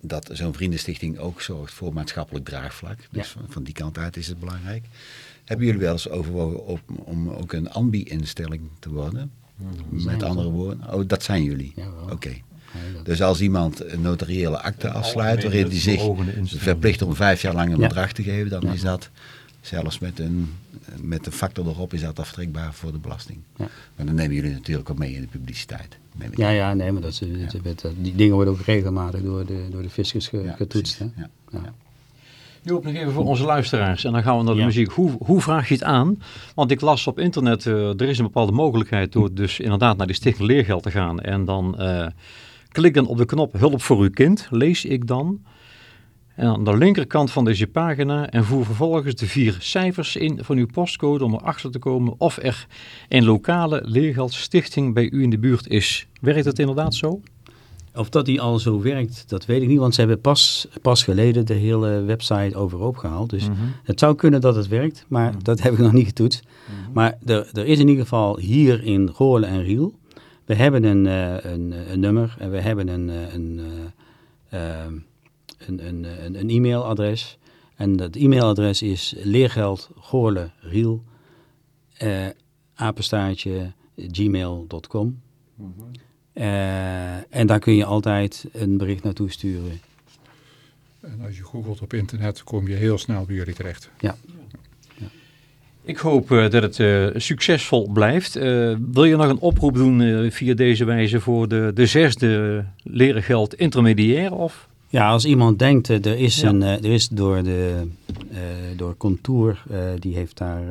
dat zo'n vriendenstichting ook zorgt voor maatschappelijk draagvlak. Dus ja. van, van, die kant uit is het belangrijk. Hebben jullie wel eens overwogen op, om ook een ambi-instelling te worden? Met andere woorden? Oh, dat zijn jullie? Oké. Okay. Dus als iemand een notariële akte afsluit waarin hij zich verplicht om vijf jaar lang een bedrag te geven, dan is dat zelfs met een, met een factor erop is dat aftrekbaar voor de belasting. Ja. Maar dan nemen jullie natuurlijk ook mee in de publiciteit. Ja, ja, nee, maar dat, is, ja. die dingen worden ook regelmatig door de, door de fiscus ge, ja, getoetst. Hè? Ja. Ja. Joop, nog even voor onze luisteraars en dan gaan we naar de muziek. Hoe, hoe vraag je het aan? Want ik las op internet, uh, er is een bepaalde mogelijkheid door dus inderdaad naar die stichting leergeld te gaan. En dan uh, klikken op de knop hulp voor uw kind, lees ik dan. En aan de linkerkant van deze pagina en voer vervolgens de vier cijfers in van uw postcode om erachter te komen of er een lokale leergeldstichting bij u in de buurt is. Werkt het inderdaad zo? Of dat die al zo werkt, dat weet ik niet, want ze hebben pas, pas geleden de hele website overhoop gehaald. Dus mm -hmm. het zou kunnen dat het werkt, maar mm -hmm. dat heb ik nog niet getoetst. Mm -hmm. Maar er, er is in ieder geval hier in Goorlen en Riel, we hebben een, uh, een, een, nummer en we hebben een, een uh, uh, een, een, een, een e-mailadres. En dat e-mailadres is leergeldgoorleriel, uh, apenstaartje, gmail.com. Mm -hmm. uh, en daar kun je altijd een bericht naartoe sturen. En als je googelt op internet, kom je heel snel bij jullie terecht. Ja. ja. Ik hoop uh, dat het uh, succesvol blijft. Uh, wil je nog een oproep doen via deze wijze voor de, de zesde leren geld intermediair? Of? Ja, als iemand denkt, er is, ja. een, er is door, de, door Contour, die heeft daar...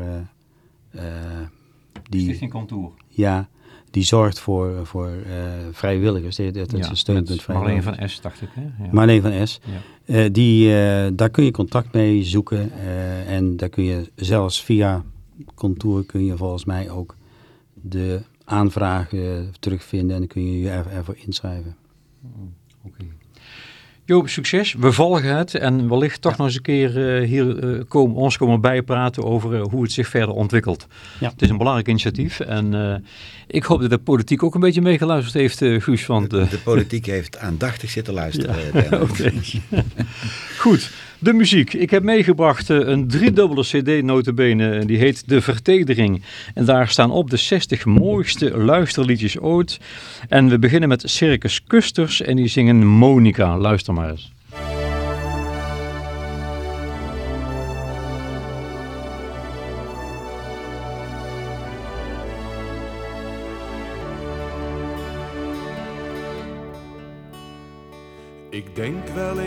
die, Stichting Contour. Ja, die zorgt voor, voor vrijwilligers. Dat, dat is een steunpunt vrijwilligers. Marleen van S, dacht ik. Hè? Ja. Marleen van S. Ja. die, daar kun je contact mee zoeken. en daar kun je zelfs via Contour kun je volgens mij ook de aanvragen terugvinden. En dan kun je je ervoor inschrijven. Mm, oké. Joop, succes. We volgen het en wellicht toch nog eens een keer uh, hier uh, komen, ons komen bijpraten over uh, hoe het zich verder ontwikkelt. Ja. Het is een belangrijk initiatief en ik hoop dat de politiek ook een beetje meegeluisterd heeft, Guus. Want, de, de, politiek heeft aandachtig zitten luisteren. (laughs) Ja. (laughs) Goed. De muziek. Ik heb meegebracht uh, een driedubbele cd notabene. Die heet De Vertedering. En daar staan op de 60 mooiste luisterliedjes ooit. En we beginnen met Circus Kusters en die zingen Monica. Luister maar eens. Ik denk wel eens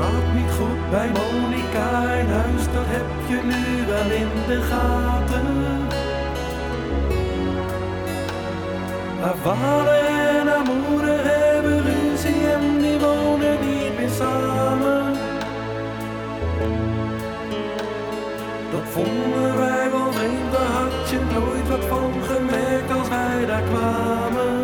Gaat niet goed bij Monika in huis, dat heb je nu wel in de gaten. Haar vader en haar moeder hebben ruzie en die wonen niet meer samen. Dat vonden wij wel vreemd, daar had je nooit wat van gemerkt als wij daar kwamen.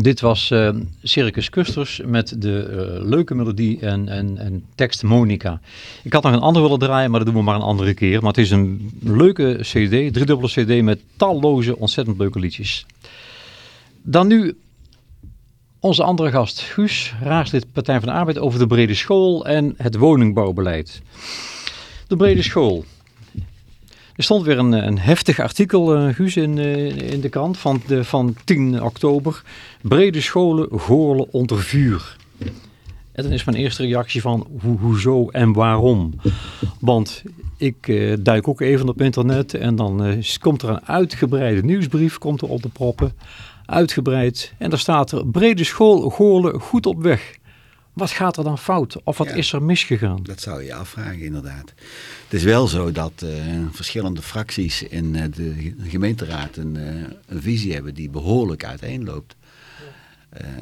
Dit was uh, Circus Custers met de uh, leuke melodie en, en, en tekst Monica. Ik had nog een ander willen draaien, maar dat doen we maar een andere keer. Maar het is een leuke cd, driedubbele cd met talloze ontzettend leuke liedjes. Dan nu onze andere gast, Guus, raadslid Partij van de Arbeid over de brede school en het woningbouwbeleid. De brede school. Er stond weer een, een heftig artikel, uh, Guus, in, in de krant van, de, van 10 oktober. Brede scholen goorlen onder vuur. En dan is mijn eerste reactie van ho hoezo en waarom. Want ik duik ook even op internet en dan komt er een uitgebreide nieuwsbrief komt er op de proppen. Uitgebreid. En daar staat er brede school Goorlen goed op weg. Wat gaat er dan fout? Of wat is er misgegaan? Dat zou je afvragen inderdaad. Het is wel zo dat uh, verschillende fracties in de gemeenteraad een, een visie hebben die behoorlijk uiteenloopt.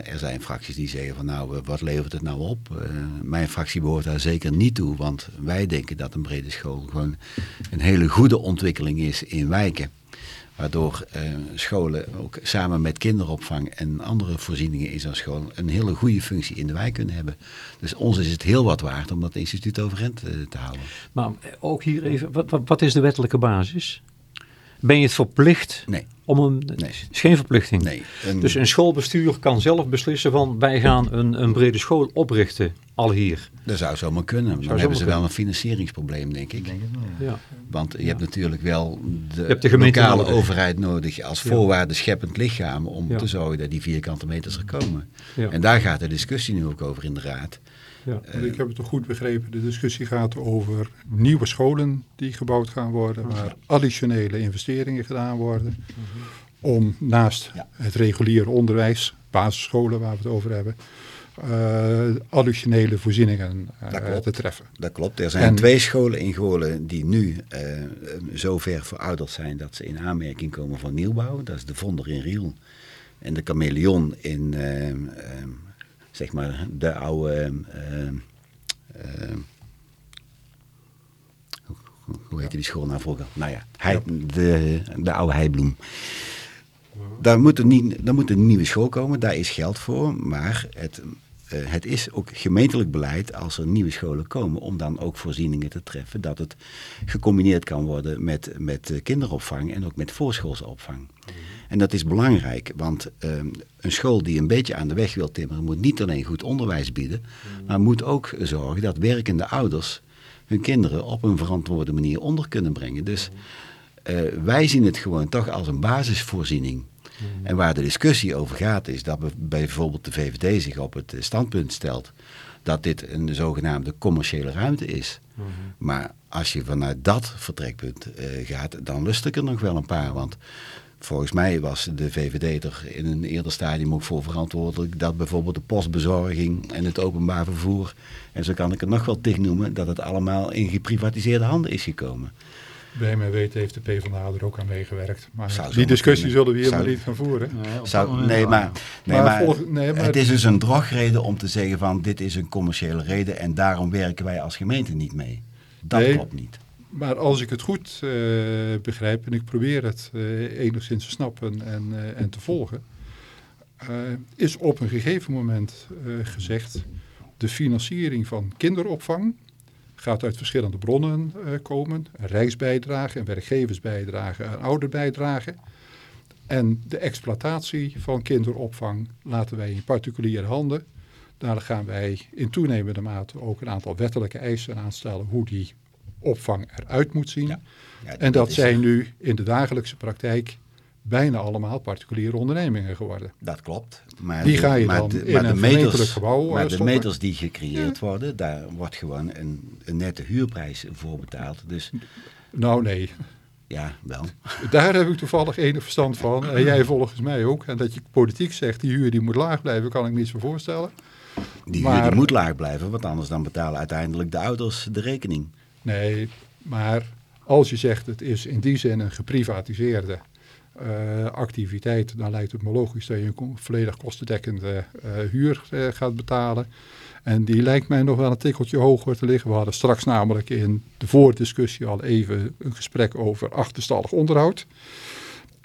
Er zijn fracties die zeggen van nou, wat levert het nou op? Mijn fractie behoort daar zeker niet toe, want wij denken dat een brede school gewoon een hele goede ontwikkeling is in wijken. Waardoor uh, scholen ook samen met kinderopvang en andere voorzieningen in zo'n school een hele goede functie in de wijk kunnen hebben. Dus ons is het heel wat waard om dat instituut overeind te houden. Maar ook hier even, wat, wat is de wettelijke basis? Ben je het verplicht nee. om een... Nee. is geen verplichting. Nee. Dus een schoolbestuur kan zelf beslissen van wij gaan een, een brede school oprichten, al hier. Dat zou zomaar kunnen. Maar dan hebben ze wel een financieringsprobleem, denk ik. denk ja. Want je hebt natuurlijk wel de, de lokale overheid nodig als voorwaarde scheppend lichaam om te zorgen dat die vierkante meters er komen. En daar gaat de discussie nu ook over in de raad. Ja. Uh, ik heb het toch goed begrepen, de discussie gaat over nieuwe scholen die gebouwd gaan worden, waar additionele investeringen gedaan worden, mhm. om naast het reguliere onderwijs, basisscholen waar we het over hebben, additionele voorzieningen uh, te treffen. Dat klopt. Er zijn twee scholen in Goorlen die nu uh, zover verouderd zijn dat ze in aanmerking komen voor nieuwbouw. Dat is de Vonder in Riel en de Chameleon in zeg maar de oude... Hoe heette die school nou vroeger? Nou ja, hij, de, de oude heibloem. Daar moet, niet, daar moet een nieuwe school komen, daar is geld voor. Maar het, het is ook gemeentelijk beleid als er nieuwe scholen komen... om dan ook voorzieningen te treffen... dat het gecombineerd kan worden met, met kinderopvang en ook met voorschoolse opvang. En dat is belangrijk, want ehm, een school die een beetje aan de weg wil timmeren, moet niet alleen goed onderwijs bieden, maar moet ook zorgen dat werkende ouders hun kinderen op een verantwoorde manier onder kunnen brengen. Dus uh, wij zien het gewoon toch als een basisvoorziening. En waar de discussie over gaat is dat bijvoorbeeld de VVD zich op het standpunt stelt dat dit een zogenaamde commerciële ruimte is. Maar als je vanuit dat vertrekpunt uh, gaat, dan lust ik er nog wel een paar. Want Volgens mij was de VVD er in een eerder stadium ook voor verantwoordelijk dat bijvoorbeeld de postbezorging en het openbaar vervoer, en zo kan ik het nog wel tegen noemen, dat het allemaal in geprivatiseerde handen is gekomen. Bij mijn weten heeft de PvdA er ook aan meegewerkt. Maar die discussie zullen we hier maar niet gaan voeren. Nee, Zou, nee, maar, nee, maar, nee, maar, het is dus een drogreden om te zeggen van dit is een commerciële reden en daarom werken wij als gemeente niet mee. Dat klopt niet. Maar als ik het goed uh, begrijp, en ik probeer het uh, enigszins te snappen en, uh, en te volgen, is op een gegeven moment gezegd, de financiering van kinderopvang gaat uit verschillende bronnen komen. Een rijksbijdrage, een werkgeversbijdrage, een ouderbijdrage. En de exploitatie van kinderopvang laten wij in particuliere handen. Daar gaan wij in toenemende mate ook een aantal wettelijke eisen aanstellen hoe die opvang eruit moet zien. Ja. en dat, zijn nu in de dagelijkse praktijk bijna allemaal particuliere ondernemingen geworden. Dat klopt. Maar die ga je dan de, in een meters, gebouw Maar de meters die gecreëerd worden, daar wordt gewoon een, een nette huurprijs voor betaald. Dus... Nou nee. Ja, wel. (laughs) Daar heb ik toevallig enig verstand van. En jij volgens mij ook. En dat je politiek zegt, die huur die moet laag blijven, kan ik me niet zo voorstellen. Die huur die moet laag blijven, want anders dan betalen uiteindelijk de ouders de rekening. Nee, maar als je zegt het is in die zin een geprivatiseerde uh, activiteit, dan lijkt het me logisch dat je een volledig kostendekkende uh, huur uh, gaat betalen. En die lijkt mij nog wel een tikkeltje hoger te liggen. We hadden straks namelijk in de voordiscussie al even een gesprek over achterstallig onderhoud.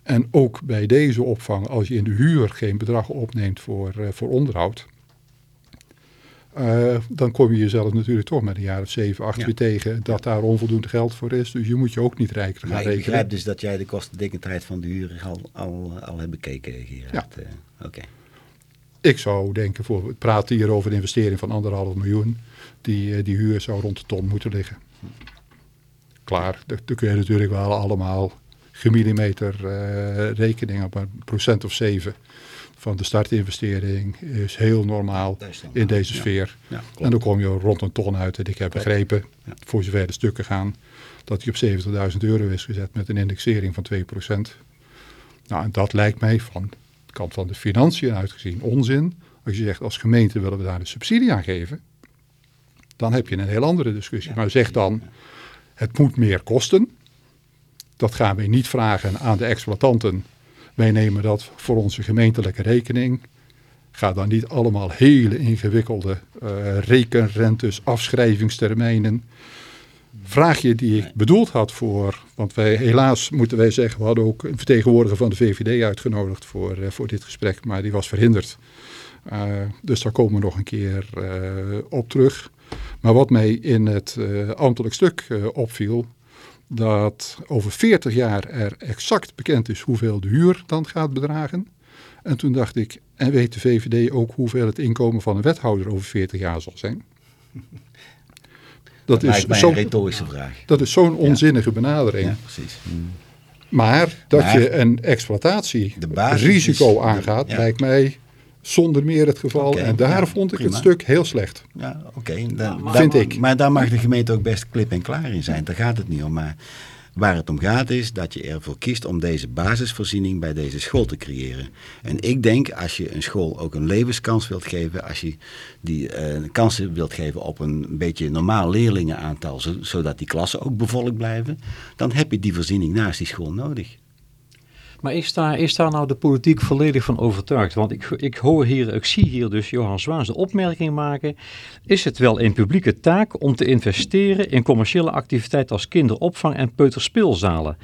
En ook bij deze opvang, als je in de huur geen bedrag opneemt voor, voor onderhoud, uh, dan kom je jezelf natuurlijk toch met een jaar of zeven, acht weer tegen dat daar onvoldoende geld voor is. Dus je moet je ook niet rijker gaan rekenen. Ik begrijp dus dat jij de kostendekkendheid van de huur al, al, al hebt bekeken, Gerard. Ja. Uh, Oké. Ik zou denken, voor, we praten hier over een investering van anderhalf miljoen. Die, uh, die huur zou rond de ton moeten liggen. klaar. Dan kun je natuurlijk wel allemaal gemillimeter uh, rekening op een procent of zeven van de startinvestering is heel normaal in deze sfeer. en dan kom je rond een ton uit. En ik heb begrepen, voor zover de stukken gaan, dat hij op 70.000 euro is gezet met een indexering van 2%. Nou, en dat lijkt mij van de kant van de financiën uitgezien onzin. Als je zegt als gemeente willen we daar een subsidie aan geven, dan heb je een heel andere discussie. Maar zeg dan, het moet meer kosten. Dat gaan we niet vragen aan de exploitanten wij nemen dat voor onze gemeentelijke rekening. Ga dan niet allemaal hele ingewikkelde uh, rekenrentes, afschrijvingstermijnen. Vraagje die ik bedoeld had voor, want wij helaas moeten wij zeggen, we hadden ook een vertegenwoordiger van de VVD uitgenodigd voor, uh, voor dit gesprek, maar die was verhinderd. Uh, dus daar komen we nog een keer op terug. Maar wat mij in het ambtelijk stuk opviel, dat over 40 jaar er exact bekend is hoeveel de huur dan gaat bedragen. En toen dacht ik, en weet de VVD ook hoeveel het inkomen van een wethouder over 40 jaar zal zijn? Dat, is zo'n retorische vraag. Dat is zo'n onzinnige benadering. Ja, precies. Maar dat je een exploitatierisico aangaat, lijkt mij zonder meer het geval. en daar vond ik het stuk heel slecht. Ja, oké. Vind ik. Maar daar mag de gemeente ook best klip en klaar in zijn. Daar gaat het niet om. Maar waar het om gaat is dat je ervoor kiest om deze basisvoorziening bij deze school te creëren. En ik denk als je een school ook een levenskans wilt geven, als je die uh, kansen wilt geven op een beetje normaal leerlingenaantal, zodat die klassen ook bevolkt blijven, dan heb je die voorziening naast die school nodig. Maar is daar, is daar nou de politiek volledig van overtuigd? Want ik, ik hoor hier, ik zie hier dus Johan Zwaans de opmerking maken. Is het wel een publieke taak om te investeren in commerciële activiteiten als kinderopvang en peuterspeelzalen?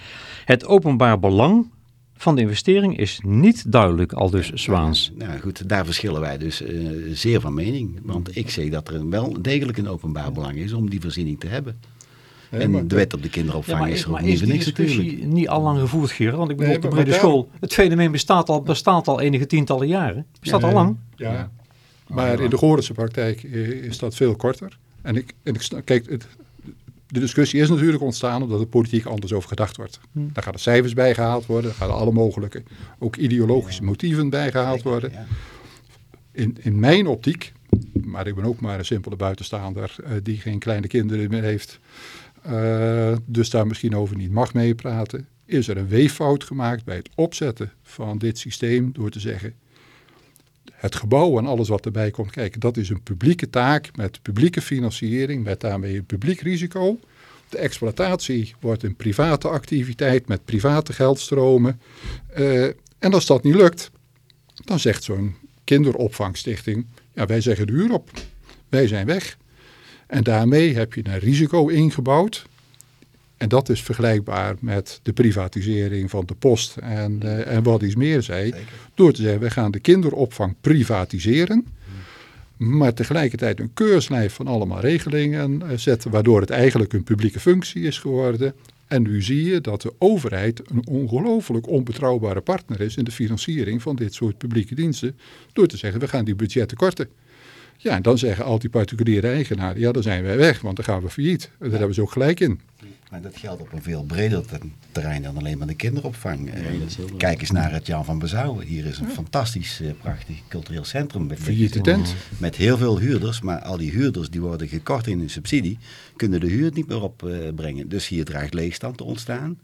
Het openbaar belang van de investering is niet duidelijk, al dus Zwaans. Nou goed, daar verschillen wij dus uh, zeer van mening. Want ik zie dat er wel degelijk een openbaar belang is om die voorziening te hebben en de wet op de kinderopvang is gewoon niet niks natuurlijk. niet al lang gevoerd, Gerard? Want ik bedoel, nee, de brede school, het fenomeen bestaat al, bestaat al enige tientallen jaren. Bestaat al lang. Ja, maar in de Goordense praktijk is dat veel korter. En ik, en ik kijk, het, de discussie is natuurlijk ontstaan omdat de politiek anders over gedacht wordt. Hm. Daar gaan de cijfers bij gehaald worden, daar gaan alle mogelijke, ook ideologische motieven bij gehaald worden. In, in mijn optiek, maar ik ben ook maar een simpele buitenstaander uh, die geen kleine kinderen meer heeft, uh, dus daar misschien over niet mag meepraten, is er een weeffout gemaakt bij het opzetten van dit systeem door te zeggen, het gebouw en alles wat erbij komt kijken, dat is een publieke taak met publieke financiering, met daarmee een publiek risico. De exploitatie wordt een private activiteit met private geldstromen. Uh, en als dat niet lukt, dan zegt zo'n kinderopvangstichting, ja wij zeggen de huur op, wij zijn weg. En daarmee heb je een risico ingebouwd. En dat is vergelijkbaar met de privatisering van de post en, uh, en wat iets meer zei. Door te zeggen, we gaan de kinderopvang privatiseren. Maar tegelijkertijd een keurslijf van allemaal regelingen uh, zetten. Waardoor het eigenlijk een publieke functie is geworden. En nu zie je dat de overheid een ongelooflijk onbetrouwbare partner is in de financiering van dit soort publieke diensten. Door te zeggen, we gaan die budgetten korten. Ja, en dan zeggen al die particuliere eigenaren, ja, dan zijn wij weg, want dan gaan we failliet. Daar hebben ze ook gelijk in. Maar dat geldt op een veel breder terrein dan alleen maar de kinderopvang. Eh, kijk eens naar het Jan van Bezouwen. Hier is een fantastisch, uh, prachtig cultureel centrum. Met, tent. met heel veel huurders. Maar al die huurders die worden gekort in een subsidie. Kunnen de huur niet meer opbrengen. Dus hier draagt leegstand te ontstaan.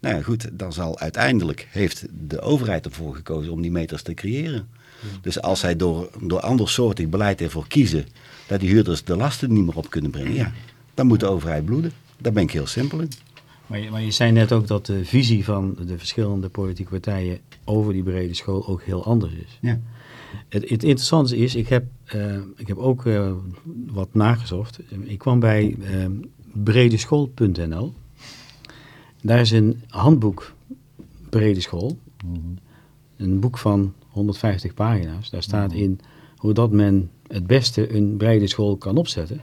Nou ja, goed, dan zal uiteindelijk heeft de overheid ervoor gekozen om die meters te creëren. Dus als zij door, door andersoortig beleid ervoor kiezen dat die huurders de lasten niet meer op kunnen brengen, ja, dan moet de overheid bloeden. Daar ben ik heel simpel in. Maar je, maar je zei net ook dat de visie van de verschillende politieke partijen over die brede school ook heel anders is. Ja. Het, het interessante is, ik heb, uh, ik heb ook uh, wat nagezocht. Ik kwam bij uh, bredeschool.nl. Daar is een handboek Brede School. Mm Een boek van 150 pagina's. Daar staat in hoe dat men het beste een brede school kan opzetten.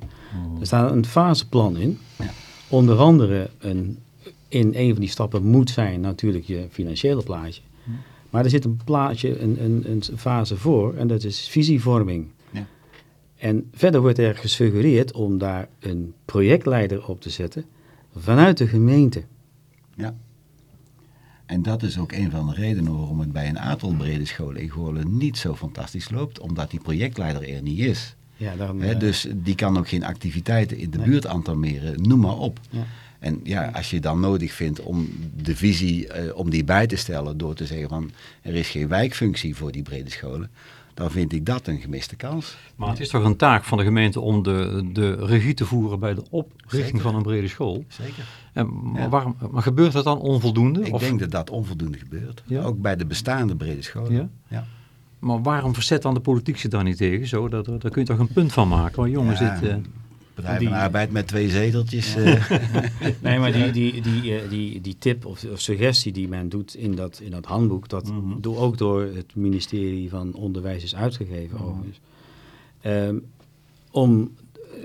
Er staat een faseplan in. Onder andere een, in een van die stappen moet zijn natuurlijk je financiële plaatje. Maar er zit een plaatje, een, een, een fase voor en dat is visievorming. Ja. En verder wordt er gesuggereerd om daar een projectleider op te zetten vanuit de gemeente. Ja. En dat is ook een van de redenen waarom het bij een aantal brede scholen in Goorlen niet zo fantastisch loopt, omdat die projectleider er niet is. Ja, dan, uh, dus die kan ook geen activiteiten in de buurt antameren, noem maar op. Ja. En ja, als je dan nodig vindt om de visie, uh, om die bij te stellen door te zeggen van er is geen wijkfunctie voor die brede scholen, dan vind ik dat een gemiste kans. Maar het is toch een taak van de gemeente om de, de regie te voeren bij de oprichting van een brede school? Zeker. En, waarom, maar gebeurt dat dan onvoldoende? Ik denk dat dat onvoldoende gebeurt. Ook bij de bestaande brede scholen. Ja? ja. Maar waarom verzet dan de politiek zich daar niet tegen? Zo, daar, daar kun je toch een punt van maken. Maar jongens, dit... Uh, Bedrijf van Arbeid met twee zeteltjes. Uh. (laughs) nee, maar die, die, die, uh, die, die tip of, of, suggestie die men doet in dat, in dat handboek, dat mm -hmm. door, ook door het ministerie van Onderwijs is uitgegeven mm -hmm. overigens. Um, om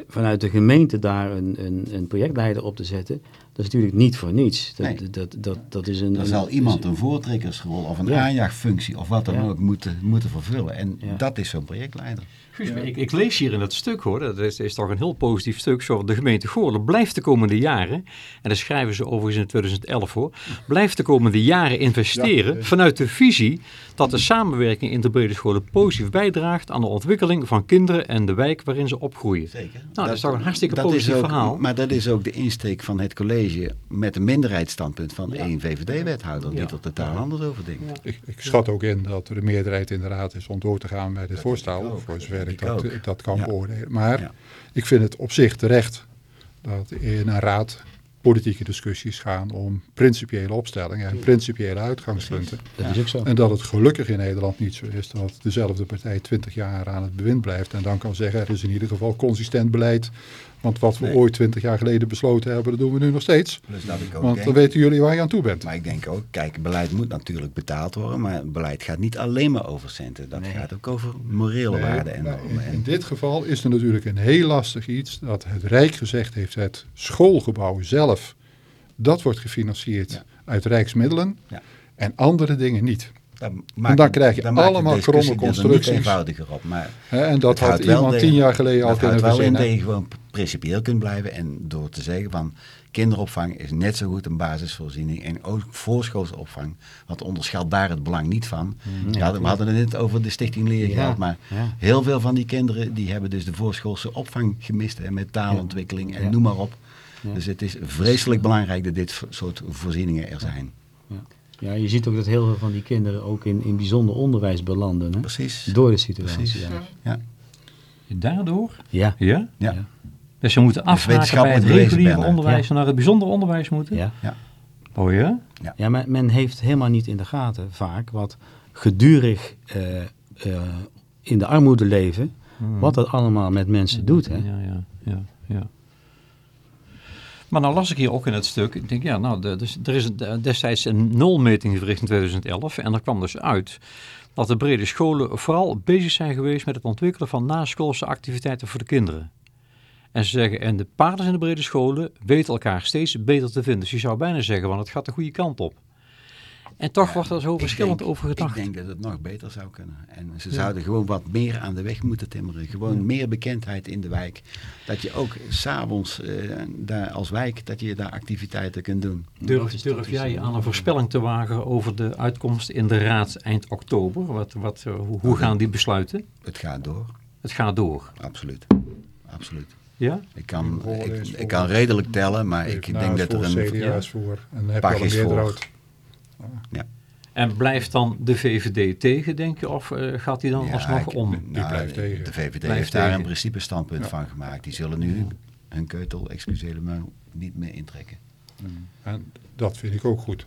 vanuit de gemeente daar een, een, een projectleider op te zetten, dat is natuurlijk niet voor niets. Dat, nee. dat, dat, dat is een, er zal iemand een voortrekkersrol of een ja. aanjaagfunctie of wat dan ja. ook moeten, moeten vervullen. En ja. dat is zo'n projectleider. Guus, ik, ik, lees hier in dat stuk hoor, dat is, is toch een heel positief stuk. Zo, de gemeente Goorlen blijft de komende jaren, en dat schrijven ze overigens in 2011 hoor, blijft de komende jaren investeren vanuit de visie dat de samenwerking in de brede scholen positief bijdraagt aan de ontwikkeling van kinderen en de wijk waarin ze opgroeien. Zeker. Nou, dat, dat is toch een hartstikke positief ook, verhaal. Maar dat is ook de insteek van het college met een minderheidsstandpunt van één VVD-wethouder die er totaal anders over denkt. Ik, ik, schat ook in dat er een meerderheid in de raad is om door te gaan met dit voorstel, voor zover ik dat, dat kan beoordelen. Maar ik vind het op zich terecht dat in een raad politieke discussies gaan om principiële opstellingen en principiële uitgangspunten. Dat is ook zo. En dat het gelukkig in Nederland niet zo is dat dezelfde partij twintig jaar aan het bewind blijft en dan kan zeggen er is in ieder geval consistent beleid. Want wat we nee. ooit twintig jaar geleden besloten hebben, dat doen we nu nog steeds. Dus dat ik ook Want denk, dan weten jullie waar je aan toe bent. Maar ik denk ook, kijk, beleid moet natuurlijk betaald worden, maar beleid gaat niet alleen maar over centen. Dat nee. gaat ook over morele nee, waarden en in, in dit geval is er natuurlijk een heel lastig iets dat het Rijk gezegd heeft, het schoolgebouw zelf dat wordt gefinancierd ja. uit rijksmiddelen ja. en andere dingen niet. Dan en dan krijg je allemaal kromme constructies. eenvoudiger op. Maar He, en dat had iemand tien jaar geleden al kunnen verzinnen. wel in dat je gewoon principieel kunt blijven en door te zeggen van kinderopvang is net zo goed een basisvoorziening en ook voorschoolse opvang. Want onderschat daar het belang niet van. Mm, ja, we hadden het net over de stichting Leergeld, ja, maar ja. heel veel van die kinderen die hebben dus de voorschoolse opvang gemist hè, met taalontwikkeling en noem maar op. Dus het is vreselijk belangrijk dat dit soort voorzieningen er zijn. Ja. je ziet ook dat heel veel van die kinderen ook in, in bijzonder onderwijs belanden. Hè? Precies. Door de situatie. Precies. Ja. ja. Daardoor? Ja. Ja? ja. Dus ze moeten afhaken bij het reguliere onderwijs en naar het bijzonder onderwijs moeten? Ja. ja. Oh ja? Ja, ja maar men heeft helemaal niet in de gaten vaak wat gedurig uh, uh, in de armoede leven, hmm. wat dat allemaal met mensen doet. Hè? Ja, ja, ja. Maar nou las ik hier ook in het stuk, ik denk ja, nou, de, dus, er is destijds een nulmeting verricht in 2011 en er kwam dus uit dat de brede scholen vooral bezig zijn geweest met het ontwikkelen van naschoolse activiteiten voor de kinderen. En ze zeggen, en de paarders in de brede scholen weten elkaar steeds beter te vinden. Dus je zou bijna zeggen, want het gaat de goede kant op. En toch ja, wordt er zo verschillend denk, over gedacht. Ik denk dat het nog beter zou kunnen. En ze ja. zouden gewoon wat meer aan de weg moeten timmeren. Gewoon ja. meer bekendheid in de wijk. Dat je ook s'avonds uh, daar als wijk, dat je daar activiteiten kunt doen. Durf, durf jij aan een voorspelling te wagen over de uitkomst in de raad eind oktober? Wat, wat, uh, hoe, hoe gaan die besluiten? Het gaat door. Het gaat door? Absoluut. Absoluut. Ja? Ik kan, ik, ik kan redelijk tellen, maar ik denk dat er een... Voor. En dan heb je al een meerderheid. Ja. En blijft dan de VVD tegen, denk je? Of uh, gaat die dan ja, alsnog ik, om? Nou, die blijft tegen. De VVD blijft heeft tegen. daar een principe standpunt ja. van gemaakt. Die zullen nu hun keutel, excuseer me, niet meer intrekken. En dat vind ik ook goed.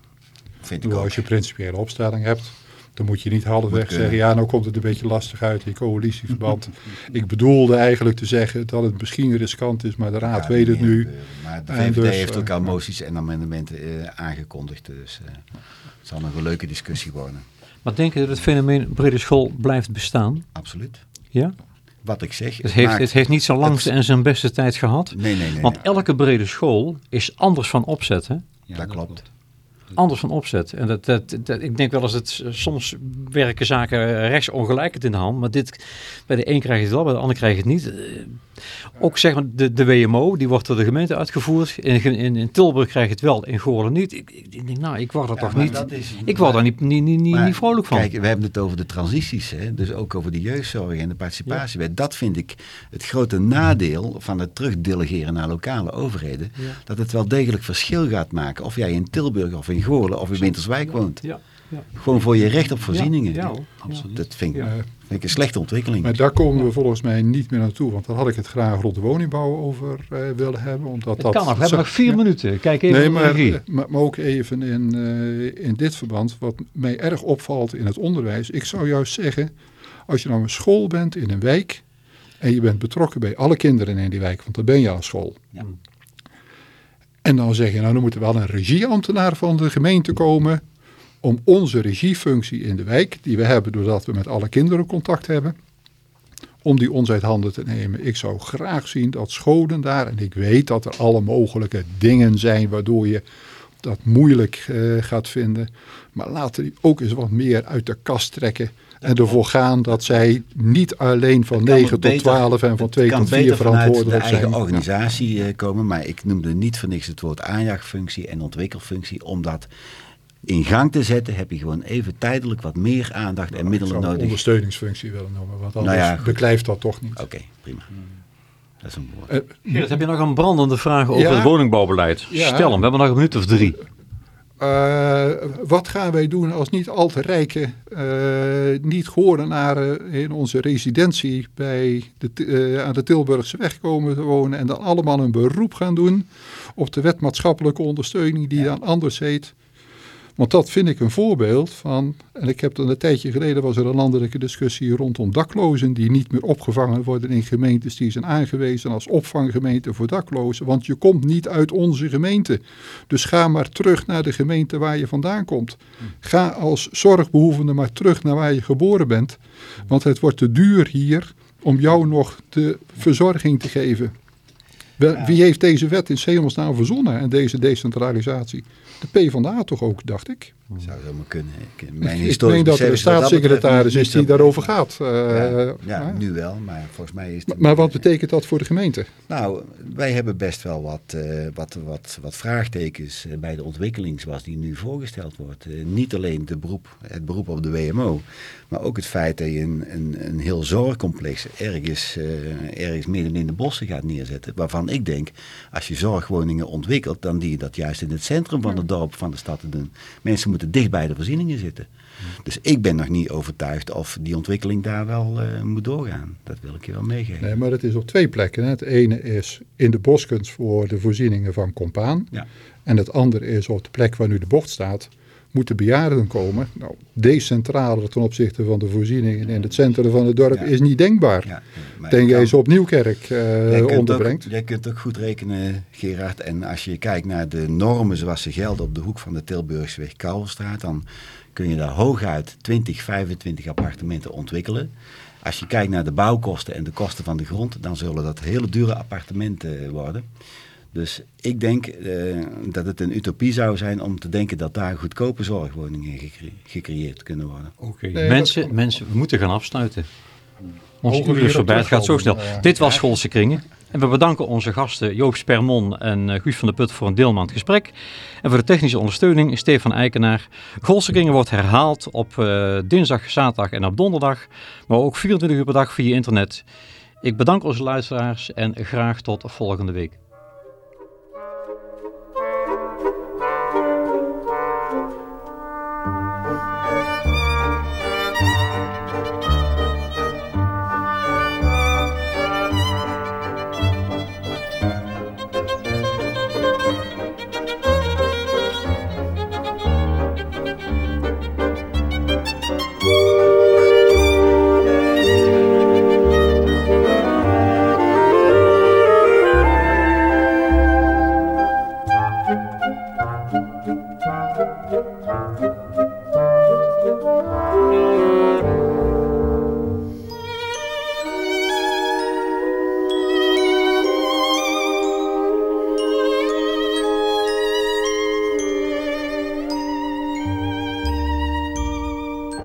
Vind ik ook. Als je principiële opstelling hebt, dan moet je niet halfweg zeggen, ja, nou komt het een beetje lastig uit in coalitieverband. ik bedoelde eigenlijk te zeggen dat het misschien riskant is, maar de raad ja, weet het nu. Gebeuren. Maar de VVD dus, heeft ook al uh, moties en amendementen uh, aangekondigd, dus uh, het zal nog een leuke discussie worden. Maar denk je dat het fenomeen brede school blijft bestaan? Absoluut. Ja? Wat ik zeg. Het, heeft, het heeft niet zijn langste en zijn beste tijd gehad. Nee, nee, nee. Want nee. elke brede school is anders van opzet, hè? Ja, dat, dat klopt. Anders van opzet. En dat, dat, dat, ik denk wel eens dat soms werken zaken rechts ongelijkend in de hand. Maar dit, bij de een krijg je het wel, bij de ander krijg je het niet. Ook zeg maar de, de WMO, die wordt door de gemeente uitgevoerd. In, in, in Tilburg krijg je het wel, in Goorlen niet. Ik, ik, denk, nou, ik word er toch niet... ik word daar niet, niet, niet, niet vrolijk van. Kijk, we hebben het over de transities, hè? dus ook over de jeugdzorg en de participatie. Dat vind ik het grote nadeel van het terugdelegeren naar lokale overheden. Dat het wel degelijk verschil gaat maken of jij in Tilburg of in Goorlen of in Winterswijk woont. Ja. Ja. Gewoon voor je recht op voorzieningen. Ja, absoluut. Dat vind ik, vind ik, een slechte ontwikkeling. Maar daar komen we volgens mij niet meer naartoe. Want daar had ik het graag rond de woningbouw over uh, willen hebben. Omdat dat kan nog. We hebben nog vier minuten. Kijk even nee, maar, eh, maar, maar, ook even in, uh, in dit verband. Wat mij erg opvalt in het onderwijs. Ik zou juist zeggen, als je nou een school bent in een wijk. En je bent betrokken bij alle kinderen in die wijk. Want dan ben je als school. En dan zeg je, nou dan moet er wel een regieambtenaar van de gemeente komen om onze regiefunctie in de wijk, die we hebben doordat we met alle kinderen contact hebben, om die ons uit handen te nemen. Ik zou graag zien dat scholen daar, en ik weet dat er alle mogelijke dingen zijn waardoor je dat moeilijk uh, gaat vinden, maar laten die ook eens wat meer uit de kast trekken en ervoor gaan dat zij niet alleen van 9 tot 12 en van 2 tot 4 verantwoordelijk zijn. de eigen organisatie uh, komen, maar ik noemde niet voor niks het woord aanjaagfunctie en ontwikkelfunctie, omdat in gang te zetten, heb je gewoon even tijdelijk wat meer aandacht en middelen nodig. ondersteuningsfunctie willen noemen, want anders nou ja, beklijft dat toch niet. Oké, prima. Dat is een woord. Uh, heb je nog een brandende vraag over het woningbouwbeleid? Stel hem, we hebben nog een minuut of drie. Uh, wat gaan wij doen als niet al te rijke uh, niet-Goordenaren in onze residentie bij de, aan de Tilburgse weg komen te wonen en dan allemaal een beroep gaan doen op de wet maatschappelijke ondersteuning die dan anders heet. Want dat vind ik een voorbeeld van, en ik heb dan een tijdje geleden was er een landelijke discussie rondom daklozen die niet meer opgevangen worden in gemeentes die zijn aangewezen als opvanggemeente voor daklozen. Want je komt niet uit onze gemeente. Dus ga maar terug naar de gemeente waar je vandaan komt. Ga als zorgbehoevende maar terug naar waar je geboren bent. Want het wordt te duur hier om jou nog de verzorging te geven. Wie heeft deze wet in hemelsnaam verzonnen en deze decentralisatie? de P van de A toch ook, dacht ik. Zou zo maar kunnen. Ik, (laughs) mijn ik denk dat er een staatssecretaris is die daarover gaat. Uh, ja, ja nu wel, maar volgens mij is het... Maar, wat betekent dat voor de gemeente? Nou, wij hebben best wel wat, uh, wat, wat, wat vraagtekens eh, bij de ontwikkeling zoals die nu voorgesteld wordt. Uh, niet alleen de beroep, het beroep op de WMO, maar ook het feit dat je een, een, een heel zorgcomplex ergens, ergens midden in de bossen gaat neerzetten. Waarvan ik denk, als je zorgwoningen ontwikkelt, dan die je dat juist in het centrum van het dorp, van de stad te doen. Mensen moeten dicht bij de voorzieningen zitten. Dus ik ben nog niet overtuigd of die ontwikkeling daar wel uh, moet doorgaan. Dat wil ik je wel meegeven. Nee, maar dat is op twee plekken. Hè. Het ene is in de boskens voor de voorzieningen van Compaan. Ja. En het andere is op de plek waar nu de bocht staat, moeten bejaarden komen. Nou, decentraler ten opzichte van de voorzieningen in het centrum van het dorp is niet denkbaar. Ja, Denk je eens op Nieuwkerk uh, onderbrengt. Ook, jij kunt ook goed rekenen, Gerard. En als je kijkt naar de normen zoals ze gelden op de hoek van de Tilburgsweg Kalverstraat, dan kun je daar hooguit 20, 25 appartementen ontwikkelen. Als je kijkt naar de bouwkosten en de kosten van de grond, dan zullen dat hele dure appartementen worden. Dus ik denk uh, dat het een utopie zou zijn om te denken dat daar goedkope zorgwoningen gecreëerd kunnen worden. Oké, mensen, mensen, we moeten gaan afsluiten. Ons uur is voorbij, het gaat zo snel. Dit was Schoolse Kringen. En we bedanken onze gasten Joop Spermon en uh, Guus van der Put voor een deel aan het gesprek. En voor de technische ondersteuning Stefan Eikenaar. Golse Kringen wordt herhaald op uh, dinsdag, zaterdag en op donderdag. Maar ook 24 uur per dag via internet. Ik bedank onze luisteraars en graag tot volgende week.